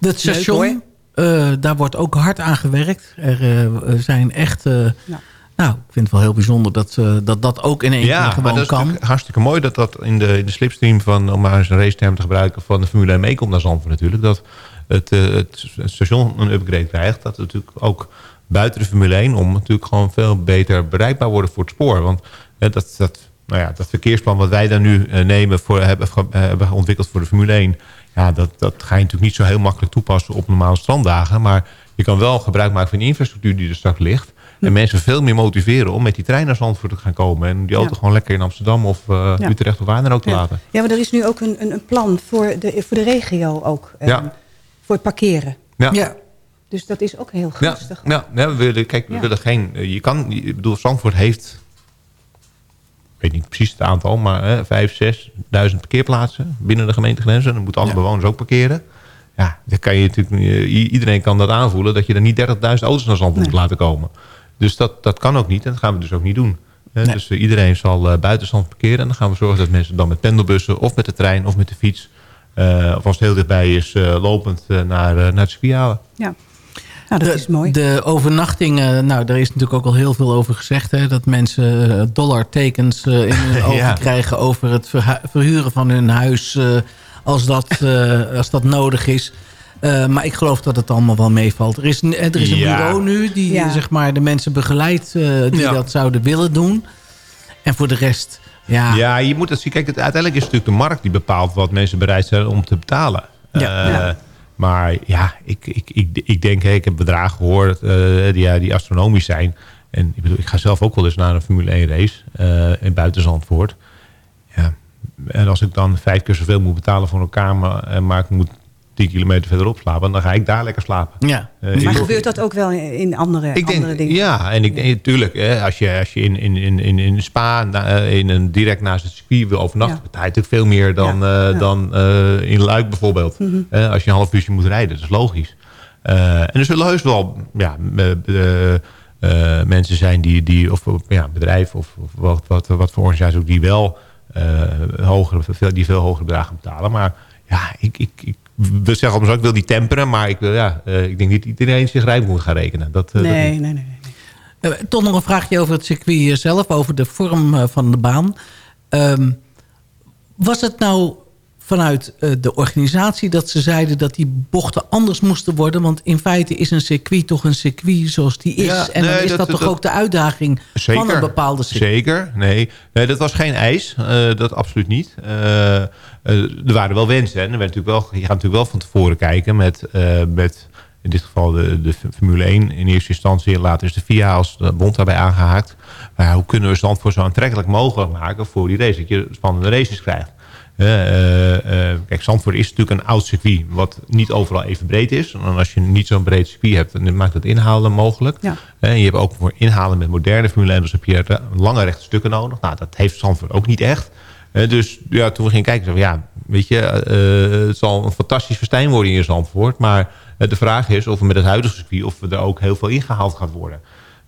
Leuk, station, eh, daar wordt ook hard aan gewerkt. Er eh, zijn echt... eh, Ja. Nou, ik vind het wel heel bijzonder dat eh, dat, dat ook in één keer Ja, maar gewoon dat is kan. hartstikke mooi dat dat in de, in de slipstream van, om maar eens een raceterm te gebruiken, van de Formule 1 meekomt naar Zandvoort natuurlijk. Dat het, het station een upgrade krijgt. Dat het natuurlijk ook buiten de Formule 1 om natuurlijk gewoon veel beter bereikbaar worden voor het spoor. Want dat, dat, nou ja, dat verkeersplan wat wij dan nu nemen voor, hebben, hebben ontwikkeld voor de Formule 1. Ja, dat, dat ga je natuurlijk niet zo heel makkelijk toepassen op normale stranddagen. Maar je kan wel gebruik maken van de infrastructuur die er straks ligt. En mensen veel meer motiveren om met die trein naar Zandvoort te gaan komen. En die auto Ja. gewoon lekker in Amsterdam of eh, Ja. Utrecht of waar dan ook te Ja. laten. ja, maar er is nu ook een, een, een plan voor de, voor de regio ook. eh, Ja. Voor het parkeren. Ja. Ja, Dus dat is ook heel gunstig. ja, ja, we willen, kijk, we Ja. willen geen... eh, Je kan, ik bedoel, Zandvoort heeft... Ik weet niet precies het aantal, maar vijf, zes duizend parkeerplaatsen binnen de gemeentegrenzen. Dan moeten alle Ja. bewoners ook parkeren. Ja, dan kan je natuurlijk, eh, iedereen kan dat aanvoelen... dat je er niet 30.000 auto's naar Zandvoort moet laten komen. Dus dat, dat kan ook niet en dat gaan we dus ook niet doen. Nee. Dus eh, iedereen zal eh, buiten Zandvoort parkeren... en dan gaan we zorgen dat mensen dan met pendelbussen... of met de trein of met de fiets... eh, of als het heel dichtbij is, lopend naar, naar het circuit halen. Ja. Nou, dat de, is mooi. De overnachtingen, nou, daar is natuurlijk ook al heel veel over gezegd. Hè, dat mensen eh, dollartekens eh, in hun (laughs) ogen Ja. krijgen over het verhu- verhuren van hun huis... eh, als, dat, eh, als dat nodig is. Eh, maar ik geloof dat het allemaal wel meevalt. Er is, een- er is een Ja. bureau nu die Ja. zeg maar, de mensen begeleidt eh, die Ja. dat zouden willen doen. En voor de rest, ja. Ja, je moet het zien. Kijk, het, uiteindelijk is het natuurlijk de markt die bepaalt wat mensen bereid zijn om te betalen. Ja. Eh, Ja. Maar ja, ik, ik, ik, ik denk, ik heb bedragen gehoord eh, die, die astronomisch zijn. En ik bedoel, ik ga zelf ook wel eens naar een Formule 1 race eh, in buiten Zandvoort. Ja. En als ik dan vijf keer zoveel moet betalen voor een kamer, eh, maar ik moet 10 kilometer verderop slapen, dan ga ik daar lekker slapen. Ja. Eh, Maar gebeurt dat ook wel in andere, ik denk, andere dingen? Ja, en ik denk natuurlijk, hè, als je, als je in, in, in, in, in Spa na- eh, in een, direct naast het circuit wil overnachten, Ja. betaal je natuurlijk veel meer dan, eh, dan eh, in Luik bijvoorbeeld. Mhm. Als je een half uurtje moet rijden, dat is logisch. Eh, en er zullen heus wel ja, me- mensen zijn die, die of ja, bedrijven of, of wat, wat, wat voor organisaties ook, die wel eh, hogere, veel, die veel hogere bedragen betalen. Maar ja, ik, ik, ik we zeggen zo, ik wil die temperen, maar ik, wil, ja, eh, ik denk niet dat iedereen zich rijk moet gaan rekenen. Dat, eh, dat Nee, niet. nee, nee. Eh, Toch nog een vraagje over het circuit zelf, over de vorm eh, van de baan. Ehm, was het nou vanuit eh, de organisatie dat ze zeiden dat die bochten anders moesten worden? Want in feite is een circuit toch een circuit zoals die is. Ja, en dan is dat- dat, toch dat- ook de uitdaging van een bepaalde circuit? Zeker, nee. nee. Dat was geen eis, eh, dat absoluut niet. Eh, eh, er waren wel wensen. En er werd natuurlijk wel, je gaat natuurlijk wel van tevoren kijken met, eh, met in dit geval de, de Formule 1 in eerste instantie. Later is de FIA als de bond daarbij aangehaakt. Maar hoe kunnen we Zandvoort zo aantrekkelijk mogelijk maken voor die race? Dat je spannende races krijgt. Eh, eh, kijk, Zandvoort is natuurlijk een oud circuit... wat niet overal even breed is. En als je niet zo'n breed circuit hebt... dan maakt het inhalen mogelijk. Ja. En je hebt ook voor inhalen met moderne Formule 1... dus heb je lange rechte stukken nodig. Nou, dat heeft Zandvoort ook niet echt. Dus ja, toen we gingen kijken... zeiden we, ja, weet je, eh, het zal een fantastisch festijn worden in Zandvoort... maar de vraag is of we met het huidige circuit... of we er ook heel veel ingehaald gaat worden.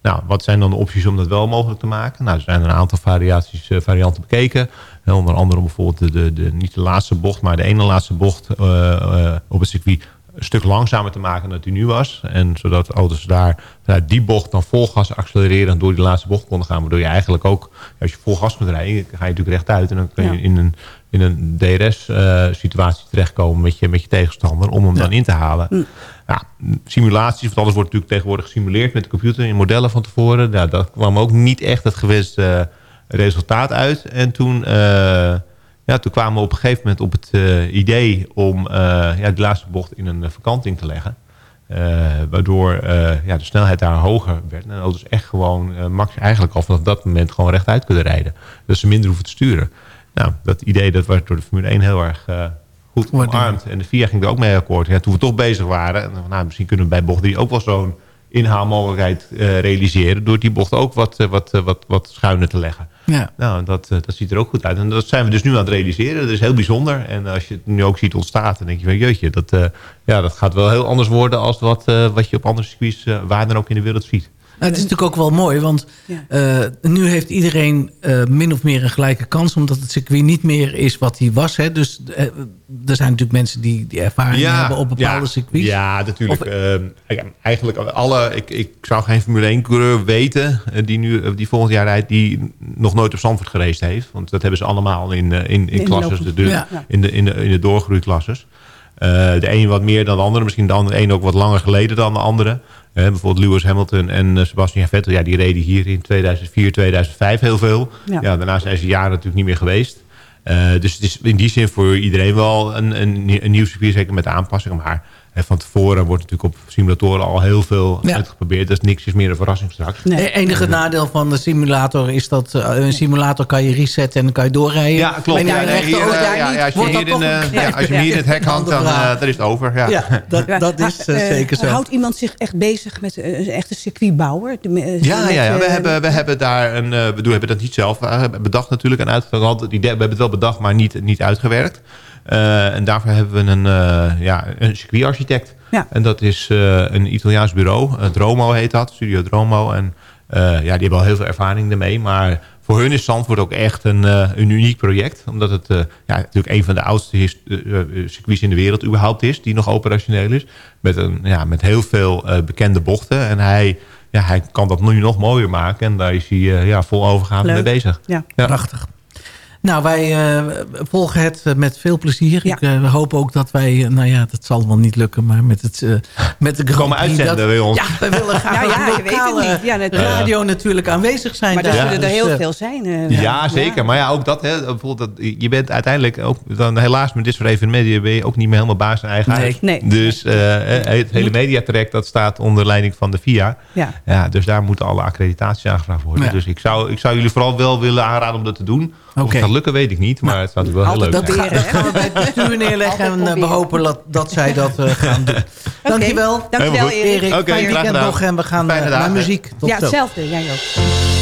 Nou, wat zijn dan de opties om dat wel mogelijk te maken? Nou, er zijn een aantal variaties, eh, varianten bekeken. Eh, onder andere om bijvoorbeeld de, de, de, niet de laatste bocht, maar de ene laatste bocht eh, eh, op het circuit een stuk langzamer te maken dan die nu was. En zodat auto's daar vanuit die bocht dan vol gas accelereren en door die laatste bocht konden gaan. Waardoor je eigenlijk ook, als je vol gas moet rijden, ga je natuurlijk rechtuit. En dan kun je Ja. in een, in een DRS-situatie terechtkomen met je, met je tegenstander om hem dan in te halen. Hm. Simulaties, want alles wordt natuurlijk tegenwoordig gesimuleerd met de computer in modellen van tevoren. Nou, dat kwam ook niet echt het gewenste eh, resultaat uit. En toen, eh, ja, toen kwamen we op een gegeven moment op het eh, idee om eh, ja, die laatste bocht in een eh, verkanting te leggen. Eh, waardoor eh, ja, de snelheid daar hoger werd. En de auto's echt gewoon eh, max eigenlijk al vanaf dat moment gewoon rechtuit kunnen rijden. Dat ze minder hoeven te sturen. Nou, dat idee dat werd door de Formule 1 heel erg eh, goed omarmd. En de FIA ging er ook mee akkoord. Ja, toen we toch bezig waren, en, nou, misschien kunnen we bij bocht 3 ook wel zo'n inhaalmogelijkheid eh, realiseren. Door die bocht ook wat, eh, wat, wat, wat schuiner te leggen. Ja. Nou, dat, dat ziet er ook goed uit. En dat zijn we dus nu aan het realiseren. Dat is heel bijzonder. En als je het nu ook ziet ontstaan, dan denk je van jeetje, dat, ja, dat gaat wel heel anders worden als wat, wat je op andere circuits waar dan ook in de wereld ziet. Nou, het is natuurlijk ook wel mooi, want eh, nu heeft iedereen eh, min of meer een gelijke kans... omdat het circuit niet meer is wat hij was. Hè. Dus eh, er zijn natuurlijk mensen die, die ervaring hebben op bepaalde ja, circuits. Ja, natuurlijk. Of- Ehm, eigenlijk alle... Ik, ik zou geen Formule 1 coureur weten die, nu, die volgend jaar rijdt... die nog nooit op Zandvoort gereisd heeft. Want dat hebben ze allemaal in, in, in, In klasses. De, de- in, de, in, de, in de doorgroeiklasses. Eh, de een wat meer dan de andere. Misschien de andere een ook wat langer geleden dan de andere. Bijvoorbeeld Lewis Hamilton en eh, Sebastian Vettel. Ja, die reden hier in 2004, 2005 heel veel. Ja. Ja. daarna zijn ze jaren natuurlijk niet meer geweest. Eh, dus het is in die zin voor iedereen wel een, een, een nieuw circuit. Zeker met de aanpassingen. Maar eh, van tevoren wordt natuurlijk op simulatoren al heel veel Ja. uitgeprobeerd. Dus niks is meer een verrassing straks. Het enige nadeel van de simulator is dat uh, een simulator kan je resetten en dan kan je doorrijden. Ja, klopt. Ja, nee, hier, eh, ja, niet. ja, als je Wordt hier in, eh, als je hem hier in het hek (laughs) hangt, dan, eh, dan is het over. Ja. Ja, (laughs) dat, dat is uh, Eh, zeker zo. Houdt iemand zich echt bezig met eh, een echte circuitbouwer? De, eh, Ja, met, ja, ja. We, eh, hebben, we hebben daar een. eh, we doen, hebben dat niet zelf eh, bedacht natuurlijk en We hebben het wel bedacht, maar niet, niet uitgewerkt. Eh, en daarvoor hebben we een, eh, ja, een circuitarchitect. Ja. En dat is eh, een Italiaans bureau. Uh, Dromo heet dat, Studio Dromo. En eh, ja, die hebben al heel veel ervaring ermee. Maar voor hun is Zandvoort ook echt een, uh, een uniek project. Omdat het uh, ja, natuurlijk een van de oudste uh, circuits in de wereld überhaupt is. Die nog operationeel is. Met, een, ja, met heel veel bekende bochten. En hij, ja, hij kan dat nu nog mooier maken. En daar is hij ja, vol overgave mee bezig. Ja. Prachtig. Nou, wij uh, volgen het uh, met veel plezier. Ja. Ik uh, hoop ook dat wij, nou ja, dat zal wel niet lukken, maar met het met de Grand Komen uitzenden dat, bij ons. Ja, we willen graag (laughs) ja, ja, lokale ja, radio natuurlijk aanwezig zijn. Maar daar zullen dus, er heel veel zijn. ja, zeker. Maar ja, ook dat, hè, bijvoorbeeld dat, je bent uiteindelijk ook, dan helaas met dit soort evenementen ben je ook niet meer helemaal baas in eigen nee. huis. Nee. Dus het hele mediatraject, dat staat onder leiding van de VIA. Ja. Ja, dus daar moeten alle accreditaties aangevraagd worden. Dus ik zou, ik zou jullie vooral wel willen aanraden om dat te doen. Of het gaat lukken, weet ik niet. Maar het zou natuurlijk wel heel leuk dat zijn. (laughs) Dat gaan we bij het bestuur neerleggen. en uh, we hopen dat, dat zij dat uh, gaan doen. Okay. Dankjewel. Dankjewel Erik. Erik okay, fijn weekend nog. En we gaan uh, naar muziek. Tot ja, hetzelfde. Jij ook.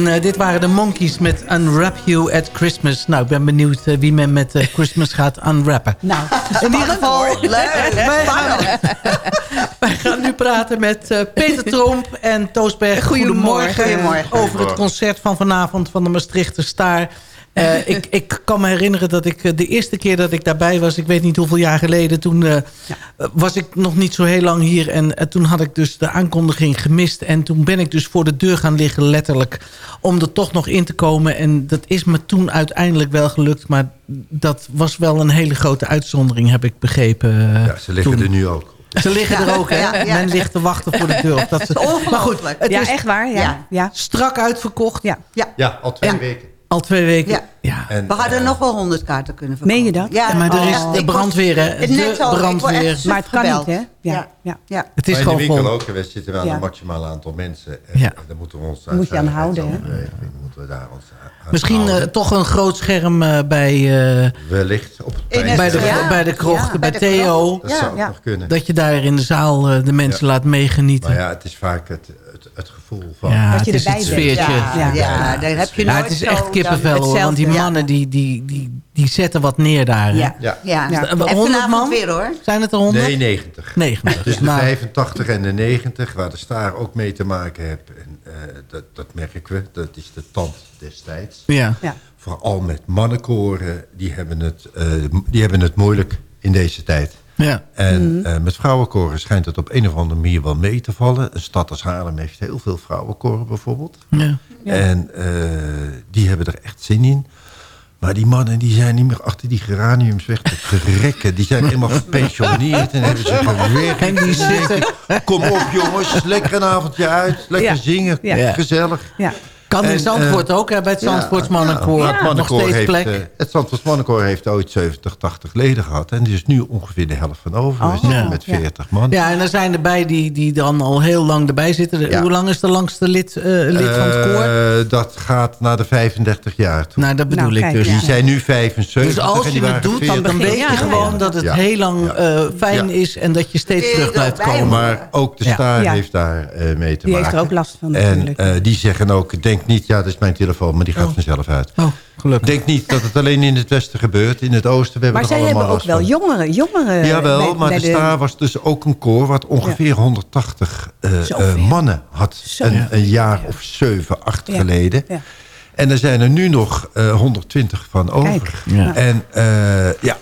En uh, dit waren de Monkeys met Unwrap You at Christmas. Nou, ik ben benieuwd uh, wie men met uh, Christmas gaat unwrappen. (laughs) Nou, in ieder geval... leuk. (laughs) Wij gaan, (laughs) wij gaan nu praten met Peter Tromp en Toosberg. Goedemorgen. Goedemorgen. Over het concert van vanavond van de Maastrichter Staar. Uh, ik, ik kan me herinneren dat ik de eerste keer dat ik daarbij was... ik weet niet hoeveel jaar geleden... toen uh, ja. was ik nog niet zo heel lang hier... en uh, toen had ik dus de aankondiging gemist... en toen ben ik dus voor de deur gaan liggen letterlijk... om er toch nog in te komen. En dat is me toen uiteindelijk wel gelukt... maar dat was wel een hele grote uitzondering, heb ik begrepen. ja, ze liggen toen. er nu ook. Ze liggen er ook, hè? Ja, ja. Men ligt te wachten voor de deur. Dat ze... Maar goed, het ja, is echt waar. Ja. Ja. strak uitverkocht. Ja, ja. ja al twee weken. Al twee weken. Ja. ja. En, We hadden uh, nog wel honderd kaarten kunnen verkopen. Meen je dat? Ja, maar er is oh, de brandweer, hè? De zo, brandweer. Maar het kan niet, hè? Ja. ja. ja. Het is maar gewoon in de winkel vol. ook. We zitten wel aan Ja. een maximaal aantal mensen. En Ja. daar moeten we ons Moet je aan houden, hè? moeten we daar ons aan Misschien uh, toch een groot scherm uh, bij, uh, Wellicht op het bij, de, Ja. bij de krocht, Ja, bij, bij de Theo. krocht. Dat Ja, zou ja. nog kunnen. Dat je daar in de zaal uh, de mensen laat meegenieten. Maar ja, het is vaak het, het, gevoel van... Ja, Dat je het is het sfeertje. Ja, ja, daar heb je nooit het is echt kippenvel, hoor, want die mannen die, die, die, die zetten wat neer daar. Ja, Ja. ja. Ja. En 100 vanavond man? weer hoor. Zijn het er 100? Nee, 90. 90. Dus de Maar- 85 en de 90, waar de staar ook mee te maken heeft. En, eh, dat, dat merken we, dat is de tand destijds. Ja. Ja. Vooral met mannenkoren, die hebben het, eh, die hebben het moeilijk in deze tijd. Ja. En Mhm. eh, met vrouwenkoren schijnt het op een of andere manier wel mee te vallen. Een stad als Haarlem heeft heel veel vrouwenkoren bijvoorbeeld. Ja. En eh, die hebben er echt zin in. Maar die mannen die zijn niet meer achter die geraniums weg te verrekken. Die zijn helemaal gepensioneerd en hebben ze gewerkt. En die zitten... Kom op jongens, lekker een avondje uit. Lekker Ja. zingen, Ja. gezellig. Ja. Kan in Zandvoort eh, ook, hè, bij het ja, Zandvoorts mannenkoor. Nog steeds heeft, plek. eh, het Zandvoorts mannenkoor heeft ooit 70, 80 leden gehad. En er is nu ongeveer de helft van over. We Oh. zitten Ja. met Ja. 40 man. Ja, en er zijn erbij die, die dan al heel lang erbij zitten. Hoe lang is de langste lid, eh, lid van het koor? Eh, dat gaat naar de 35 jaar toe. Nou, dat bedoel Nou, ik kijk, dus. Die zijn nu 75. Dus als die je het waren doet, 40. dan weet je Ja, gewoon dat het Ja. heel lang eh, fijn Ja. is... en dat je steeds terug blijft komen. Maar ook de staar heeft daar eh, mee te Die maken. heeft er ook last van En natuurlijk. eh, die zeggen ook, denk niet, ja, dat is mijn telefoon, maar die gaat vanzelf uit. Oh, gelukkig. Denk niet dat het alleen in het westen gebeurt. In het oosten, we hebben Maar zij hebben ook wel jongeren. jongeren Jawel, bij- maar bij de Staar was dus ook een koor... wat ongeveer 180 eh, eh, mannen had een, een jaar of zeven, acht Ja. geleden. Ja. En er zijn er nu nog eh, 120 van over. Kijk. Ja. En eh, ja,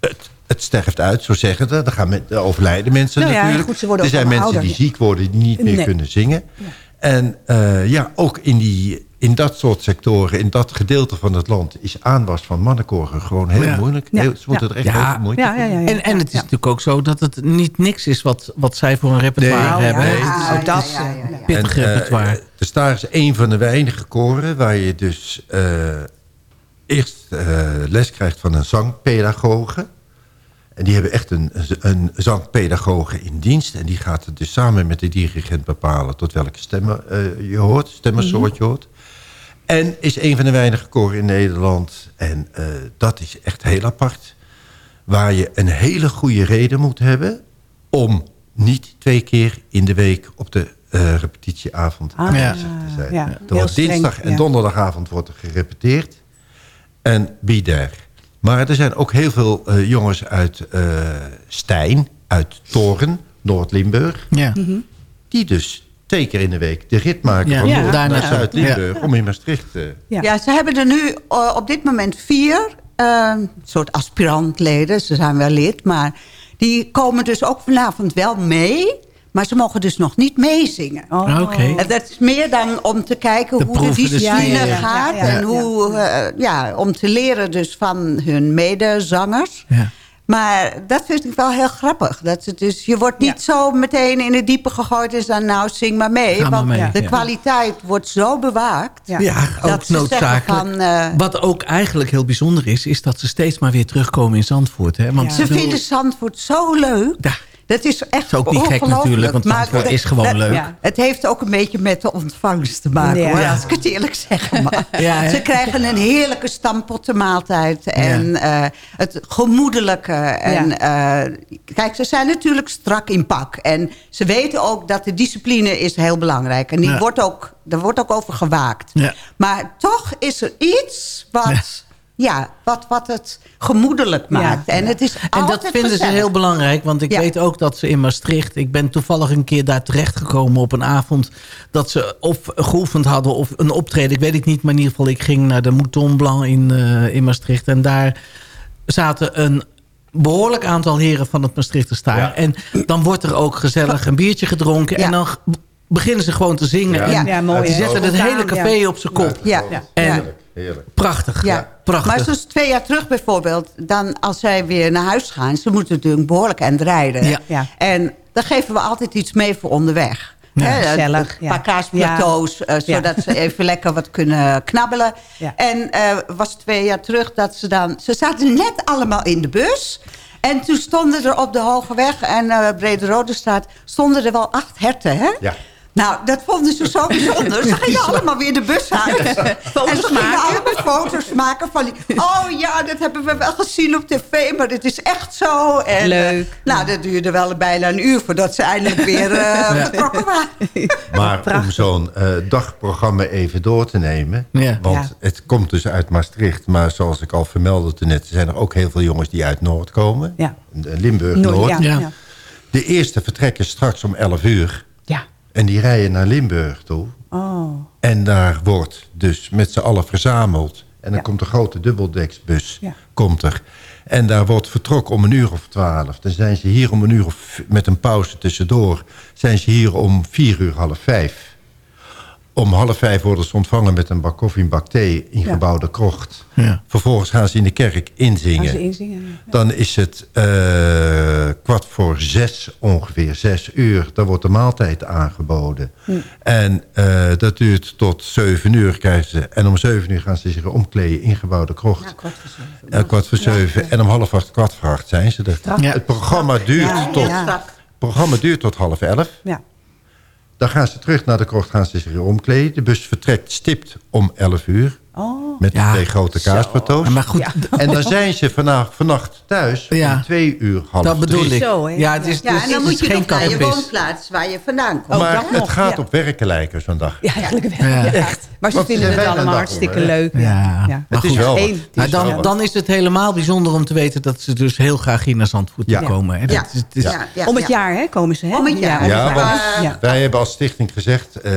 het, het sterft uit, zo zeggen ze. Er gaan met, er overlijden mensen Nou ja, natuurlijk. goed, ze worden er zijn mensen die ziek worden, die niet meer Nee. kunnen zingen. En eh, ja, ook in, die, in dat soort sectoren, in dat gedeelte van het land... is aanwas van mannenkoren gewoon heel Ja. moeilijk. Ja. Heel, ze moeten Ja. er echt Ja. heel veel moeite Ja, ja, ja, ja. En, en het is natuurlijk ook zo dat het niet niks is wat, wat zij voor een repertoire Nee. hebben. Nee, is- dat. ja, ja, ja, ja. Pittig En, eh, repertoire. de Staar is een van de weinige koren... waar je dus eh, eerst eh, les krijgt van een zangpedagoge. En die hebben echt een, een zangpedagoge in dienst. En die gaat het dus samen met de dirigent bepalen... tot welke stemmen eh, je hoort, stemmensoort je hoort. En is een van de weinige koren in Nederland. En eh, dat is echt heel apart. Waar je een hele goede reden moet hebben... om niet twee keer in de week op de eh, repetitieavond Ah, aanwezig te zijn. ja. Streng, dinsdag en ja. donderdagavond wordt er gerepeteerd. En be there. Maar er zijn ook heel veel eh, jongens uit eh Stijn, uit Toren, Noord-Limburg... Ja. die dus twee keer in de week de rit maken Ja. van Ja. Noord Daar naar. Zuid-Limburg... om in Maastricht te... Ja. Ja. ze hebben er nu eh, op dit moment vier eh, soort aspirantleden. Ze zijn wel lid, maar die komen dus ook vanavond wel mee. Maar ze mogen dus nog niet meezingen. Oh. Oké. En dat is meer dan om te kijken De hoe de discipline gaat. Ja, ja, ja. en hoe, eh, ja, om te leren dus van hun medezangers. Ja. Maar dat vind ik wel heel grappig. Dat het dus, je wordt niet zo meteen in het diepe gegooid en dan nou zing maar mee. Ga maar want mee, de ja. kwaliteit wordt zo bewaakt. Ja. Ook noodzakelijk. van, eh, Wat ook eigenlijk heel bijzonder is... is dat ze steeds maar weer terugkomen in Zandvoort. Hè? Want Ze bedoel- vinden Zandvoort zo leuk. Dat is echt is ook niet gek natuurlijk, want Maar Zandvoort het- is gewoon leuk. ja, Het heeft ook een beetje met de ontvangst te maken, Ja. hoor, als ik het eerlijk zeg. (laughs) Maar Ja, ze krijgen een heerlijke stampottenmaaltijd. En eh, het gemoedelijke. En, eh, kijk, ze zijn natuurlijk strak in pak. En ze weten ook dat de discipline is heel belangrijk. En die Ja. wordt ook, daar wordt ook over gewaakt. Ja. Maar toch is er iets wat... Ja, wat, wat het gemoedelijk maakt. En het is En dat vinden ze heel belangrijk. Want ik Ja. weet ook dat ze in Maastricht... Ik ben toevallig een keer daar terechtgekomen op een avond... dat ze of geoefend hadden of een optreden. Ik weet het niet, maar in ieder geval... ik ging naar de Mouton Blanc in, eh, in Maastricht. En daar zaten een behoorlijk aantal heren van het Maastrichter Staar. Ja. En dan wordt er ook gezellig een biertje gedronken. Ja. En dan beginnen ze gewoon te zingen. Ja. En Ja, mooi, hè? zetten het hele café ja. op zijn kop. Ja. En Heerlijk, prachtig. Ja. prachtig. Maar zoals twee jaar terug bijvoorbeeld... dan als zij weer naar huis gaan... ze moeten natuurlijk behoorlijk eind rijden. Ja. Ja. En dan geven we altijd iets mee voor onderweg. Ja, Hè, gezellig, Een paar ja. kaasplateaus, eh, zodat ze even lekker wat kunnen knabbelen. Ja. En eh was twee jaar terug dat ze dan... Ze zaten net allemaal in de bus... En toen stonden er op de Hoge Weg en eh Brede Rode Straat... stonden er wel acht herten, hè? Ja. Nou, dat vonden ze zo bijzonder. Ze gingen (laughs) allemaal weer de bus uit. en ze gingen allemaal foto's maken van die... Oh ja, dat hebben we wel gezien op tv, maar dit is echt zo. En, Leuk. eh, nou, dat duurde wel bijna een uur voordat ze eindelijk weer eh, vertrokken waren. Maar om zo'n eh, dagprogramma even door te nemen. Ja. Want Ja. het komt dus uit Maastricht. Maar zoals ik al vermeldde net... zijn er ook heel veel jongens die uit Noord komen. Ja. Limburg-Noord. Noord, ja, Ja. ja. De eerste vertrekken straks om 11 uur. En die rijden naar Limburg toe. Oh. En daar wordt dus met z'n allen verzameld. En dan komt een grote dubbeldeksbus. Ja. Komt er. En daar wordt vertrokken om een uur of twaalf. Dan zijn ze hier om een uur of met een pauze tussendoor. Zijn ze hier om vier uur, half vijf. Om half vijf worden ze ontvangen met een bak koffie en bak thee in Ja. gebouwde krocht. Ja. Vervolgens gaan ze in de kerk Gaan inzingen. ze inzingen? Dan is het eh, kwart voor zes ongeveer, zes uur. Dan wordt de maaltijd aangeboden. Hm. En eh, dat duurt tot zeven uur krijgen ze. En om zeven uur gaan ze zich omkleden in gebouwde krocht. Ja, kwart voor zeven. Kwart voor zeven. En om half acht, kwart voor acht zijn ze er. Ja. Het programma duurt, Ja, tot, ja. het programma duurt tot half elf. Ja. Dan gaan ze terug naar de krocht, gaan ze zich omkleden. De bus vertrekt stipt om 11 uur. Oh. Met Ja. twee grote kaasplateaus. Maar goed, En dan zijn ze vannacht, vannacht thuis Ja. om twee uur half dat bedoel drie. ik. Zo, hè? Ja, het is, Ja, dus, en dan moet je geen nog naar je woonplaats waar je vandaan komt. maar dat het nog, gaat ja. op werken lijken zo'n dag. Ja, eigenlijk wel. Ja. Echt. Maar ze Want vinden ze het allemaal hartstikke om, leuk. Ja, Ja. maar Het is goed. wel wat. Maar dan, dan is het helemaal bijzonder om te weten... dat ze dus heel graag hier naar Zandvoort komen. Om het ja. jaar hè, komen ze. Hè? Om het jaar. Ja, wij hebben als stichting gezegd, eh,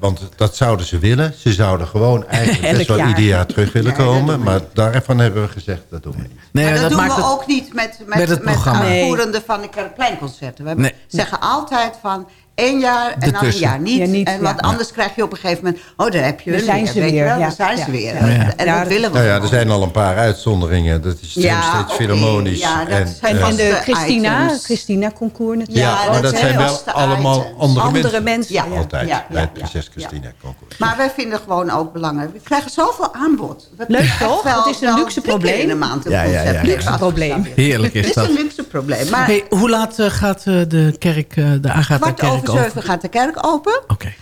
want dat zouden ze willen. Ze zouden gewoon eigenlijk (laughs) best Elk wel jaar. ieder jaar terug willen komen. Maar daarvan hebben we gezegd, dat doen we niet. Nee, maar dat, dat doen maakt we het... ook niet met, met, met het programma. uitvoerende van de Kerkpleinconcerten. We Nee. zeggen altijd van één jaar en dan een jaar niet. Ja, niet, en, want ja. anders krijg je op een gegeven moment... oh, daar heb je hun zijn weer, ze weer, wel, ja. Daar zijn Ja. ze weer. Ja. En Ja, dat willen we Nou ja, er zijn al een paar uitzonderingen. Dat is Ja, steeds filharmonisch. Ja, dat en, zijn En, eh, en de Christina, items. Christina concours natuurlijk. ja, Ja, maar dat dat zijn wel allemaal items. andere, Andere mensen. mensen. Ja, ja. Altijd, Ja, bij Prinses. Christina concours. Maar wij vinden gewoon ook belangrijk. We krijgen zoveel aanbod. We Leuk toch? Het is een luxe probleem. een Ja, ja. Niks Luxe probleem. Heerlijk is Het is dat. Probleem. Maar Hey, hoe laat eh, gaat eh, de kerk, eh, de kwart Agatha-kerk over open? zeven gaat de kerk open. Oké.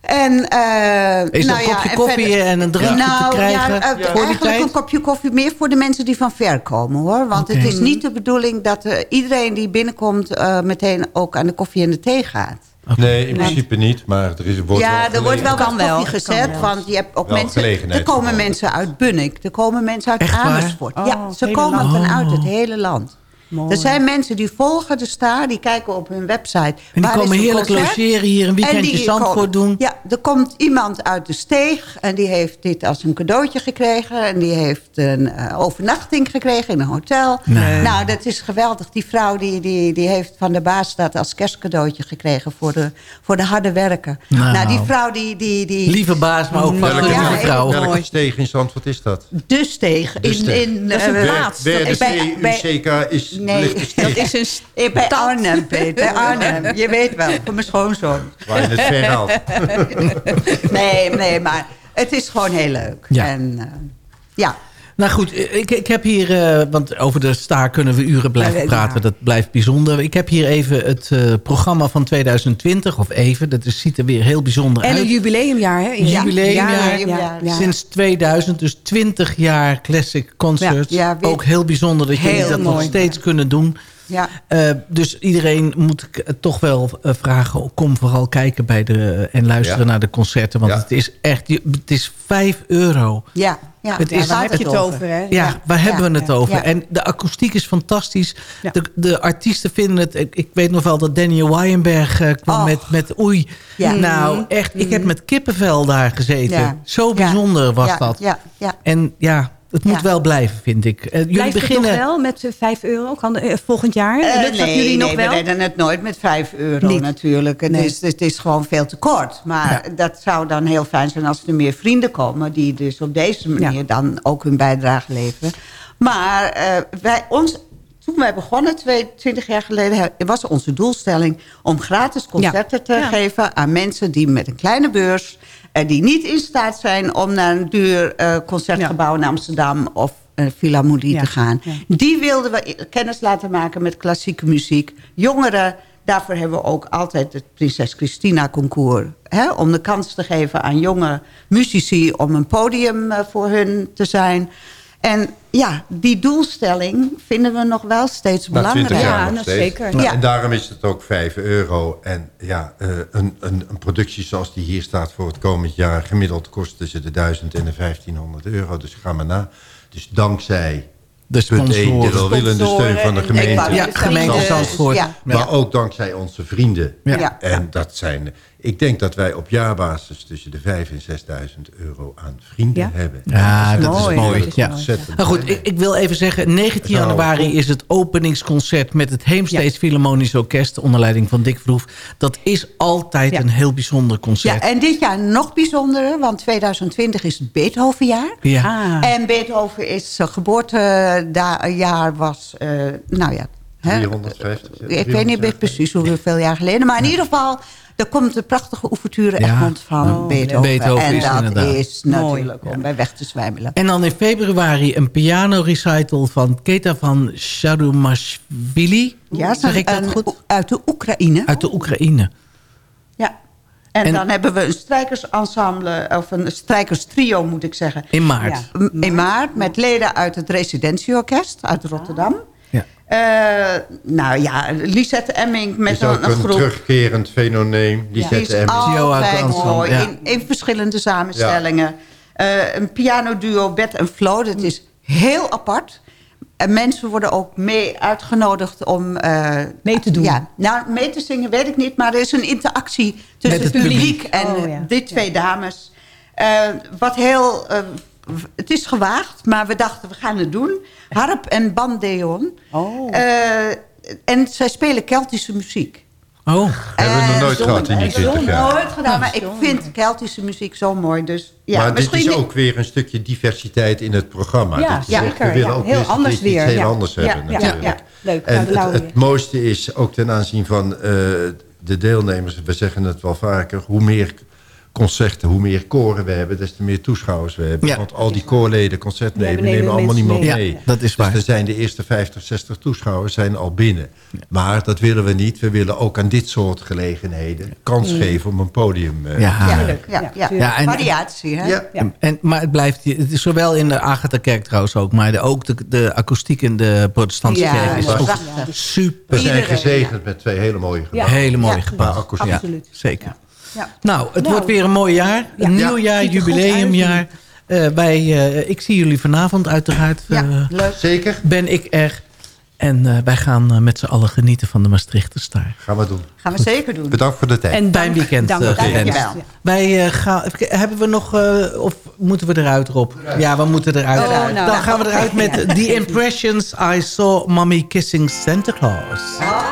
En, eh, Is er nou een ja, kopje en koffie verder- en een drankje nou, te krijgen Ja, voor die eigenlijk tijd? een kopje koffie meer voor de mensen die van ver komen. hoor. Want het is niet de bedoeling dat eh, iedereen die binnenkomt... eh, meteen ook aan de koffie en de thee gaat. Nee, in principe niet, maar er is, wordt ja, wel er wordt wel Kan wat wel, koffie gezet. wel. Want je hebt ook Wel mensen... Er komen mensen uit Bunnik. Er komen mensen uit? Amersfoort. Oh, ja, ze hele komen vanuit Oh. het hele land. Mooi. Er zijn mensen die volgen de Star, die kijken op hun website. En die waar komen heerlijk concert? logeren hier, een En weekendje Zandvoort doen. Ja, er komt iemand uit de steeg en die heeft dit als een cadeautje gekregen. En die heeft een eh, overnachting gekregen in een hotel. Nee. Nou, dat is geweldig. Die vrouw die, die, die heeft van de baas dat als kerstcadeautje gekregen voor de, voor de harde werken. Nou. Nou, die vrouw die... die, die Lieve baas, maar ook van ja, lieve vrouw. Welke steeg in Zandvoort is dat? de steeg. De in, steeg. in, Dat is een eh, plaats. De bij- CUCK is, Nee. Dat is een (laughs) Eh, Bij Arnhem, Peet, bij (laughs) Arnhem. Je weet wel, van mijn schoonzoon. Waar je het ver haalt. (laughs) Nee, nee, maar het is gewoon heel leuk. Ja. En eh, ja, Nou goed, ik, ik heb hier, eh, want over de staar kunnen we uren blijven Ja, praten. ja. Dat blijft bijzonder. Ik heb hier even het eh, programma van 2020, of even. Dat is, ziet er weer heel bijzonder En uit. een jubileumjaar, hè? Een jubileumjaar. Ja. Sinds 2000, dus 20 jaar classic concerts. Ja, ja, weer- Ook heel bijzonder dat jullie dat nog steeds kunnen doen. Ja. Eh, dus iedereen moet ik toch wel eh, vragen... kom vooral kijken bij de, en luisteren Ja. naar de concerten. Want Ja. het is echt het is 5 euro. Ja, ja. Het is- Waar heb je het over, hè? Ja, waar hebben we het over? ja. En de akoestiek is fantastisch. Ja. De, de artiesten vinden het... Ik, ik weet nog wel dat Daniel Weinberg eh, kwam met, met Oei. Ja. Nou, echt, ik heb met kippenvel daar gezeten. Ja. Zo bijzonder was ja, dat. Ja, ja. En ja, het moet Ja. wel blijven, vind ik. Eh, jullie Blijft beginnen... het nog wel met eh, 5 euro? Kan eh, volgend jaar? Eh, Lukt dat nee, jullie nog nee, wel? we redden het nooit met 5 euro Niet. natuurlijk. Het, Nee. is, het is gewoon veel te kort. Maar dat zou dan heel fijn zijn als er meer vrienden komen... die dus op deze manier dan ook hun bijdrage leveren. Maar eh, wij, ons, toen wij begonnen, twee- 20 jaar geleden... was onze doelstelling om gratis concerten te geven... aan mensen die met een kleine beurs... eh, die niet in staat zijn om naar een duur eh, concertgebouw in Amsterdam... of een Philharmonie Ja. te gaan. Die wilden we kennis laten maken met klassieke muziek. Jongeren daarvoor hebben we ook altijd het Prinses Christina concours. Hè, om de kans te geven aan jonge muzici om een podium eh, voor hun te zijn. En ja, die doelstelling vinden we nog wel steeds Na 20 belangrijk. jaar Ja, nog nou, steeds. zeker. Nou, Ja. En daarom is het ook 5 euro. En ja, eh, een, een, een productie zoals die hier staat voor het komend jaar... gemiddeld kost tussen de 1000 en de 1500 euro. Dus ga maar na. Dus dankzij De punt één, de sponsoren. welwillende steun van de en- gemeente. Ja, gemeente Zandvoort. Ja. Maar ook dankzij onze vrienden. Ja. En dat zijn... Ik denk dat wij op jaarbasis tussen de 5 en 6000 euro aan vrienden Ja. hebben. Ja, dat is mooi. mooi. Dat is ja. ontzettend Nou goed, ik, ik wil even zeggen, 19 Nou, januari is het openingsconcert met het Heemsteeds Philharmonisch Orkest onder leiding van Dick Vroef. Dat is altijd Ja. een heel bijzonder Ja, concert. en dit jaar nog bijzonderer, want 2020 is het Beethovenjaar. Ja. Ah. En Beethoven is zijn geboortejaar was, eh, nou ja... hè, 350. ja, ik weet niet 350. meer precies hoeveel jaar geleden. Maar in ieder geval, er komt de prachtige ouverture. Egmond van Oh, Beethoven. Beethoven en is dat inderdaad. is natuurlijk om bij weg te zwijmelen. En dan in februari een piano-recital van Keta van Shadumashvili. Ja, zeg ik dat goed? Uit de Oekraïne. Uit de Oekraïne. Ja. En, En- dan hebben we een strijkersensemble, of een strijkerstrio moet ik zeggen. In maart. Ja. In maart, met leden uit het residentieorkest uit Rotterdam. Eh, nou ja, Lisette Emming met is ook een, een een groep. terugkerend fenomeen. Die is altijd mooi, ja. in, in verschillende samenstellingen. Eh, een pianoduo, Bed en Flo, dat is heel apart. En mensen worden ook mee uitgenodigd om... eh, Mee te doen. Ja, nou, mee te zingen weet ik niet, maar er is een interactie tussen Met het publiek, publiek. en Oh, ja. die twee dames. Eh, wat heel... het is gewaagd, maar we dachten, we gaan het doen. Harp en bandeon. Oh. Eh, en zij spelen Keltische muziek. Oh, Hebben we nog nooit Eh, gehad in die zongen. 20 jaar. Nooit gedaan, maar ik vind Keltische muziek zo mooi. Dus ja, maar dit misschien is ook weer een stukje diversiteit in het programma. Ja, Dit is echt- zeker, We willen ja. ook Heel eens anders iets weer, heel ja. anders Ja, hebben ja, natuurlijk. ja. Leuk, En het, mooiste is ook ten aanzien van eh, de deelnemers... we zeggen het wel vaker, hoe meer concerten, hoe meer koren we hebben... des te meer toeschouwers we hebben. Ja. Want al die koorleden, concertleden, Ja, we nemen, nemen allemaal niemand mee. mee. Ja, dat is waar. Dus er zijn de eerste 50, 60 toeschouwers zijn al binnen. Maar dat willen we niet. We willen ook aan dit soort gelegenheden kans geven om een podium... eh, Ja. ja, ja. Ja, en- variatie. Hè? Ja. En, en, maar het blijft, het is zowel in de Agatha-kerk trouwens ook... maar de, ook de, de akoestiek in de protestantse Ja, kerk is ook super. We zijn gezegend met twee hele mooie gebouwen. Hele mooie Ja. gebouwen. Ja, Absoluut. zeker. Ja. Nou, het Nou. wordt weer een mooi jaar. Ja. Een nieuw Ja. jaar, jubileumjaar. Eh, wij, eh, ik zie jullie vanavond uiteraard. Ja, eh, leuk. Zeker, ben ik er. En eh, wij gaan eh, met z'n allen genieten van de Maastrichter Star. gaan we doen. Gaan we zeker doen. Bedankt voor de tijd. En Fijn dank- weekend, dank- eh, dank-. Dankjewel. Ja. Wij eh, gaan... Hebben we nog... eh, of moeten we eruit, Rob? Ja, we moeten eruit. Oh, nou, Dan nou, gaan we eruit met The Impressions I Saw Mommy Kissing Santa Claus. Christmas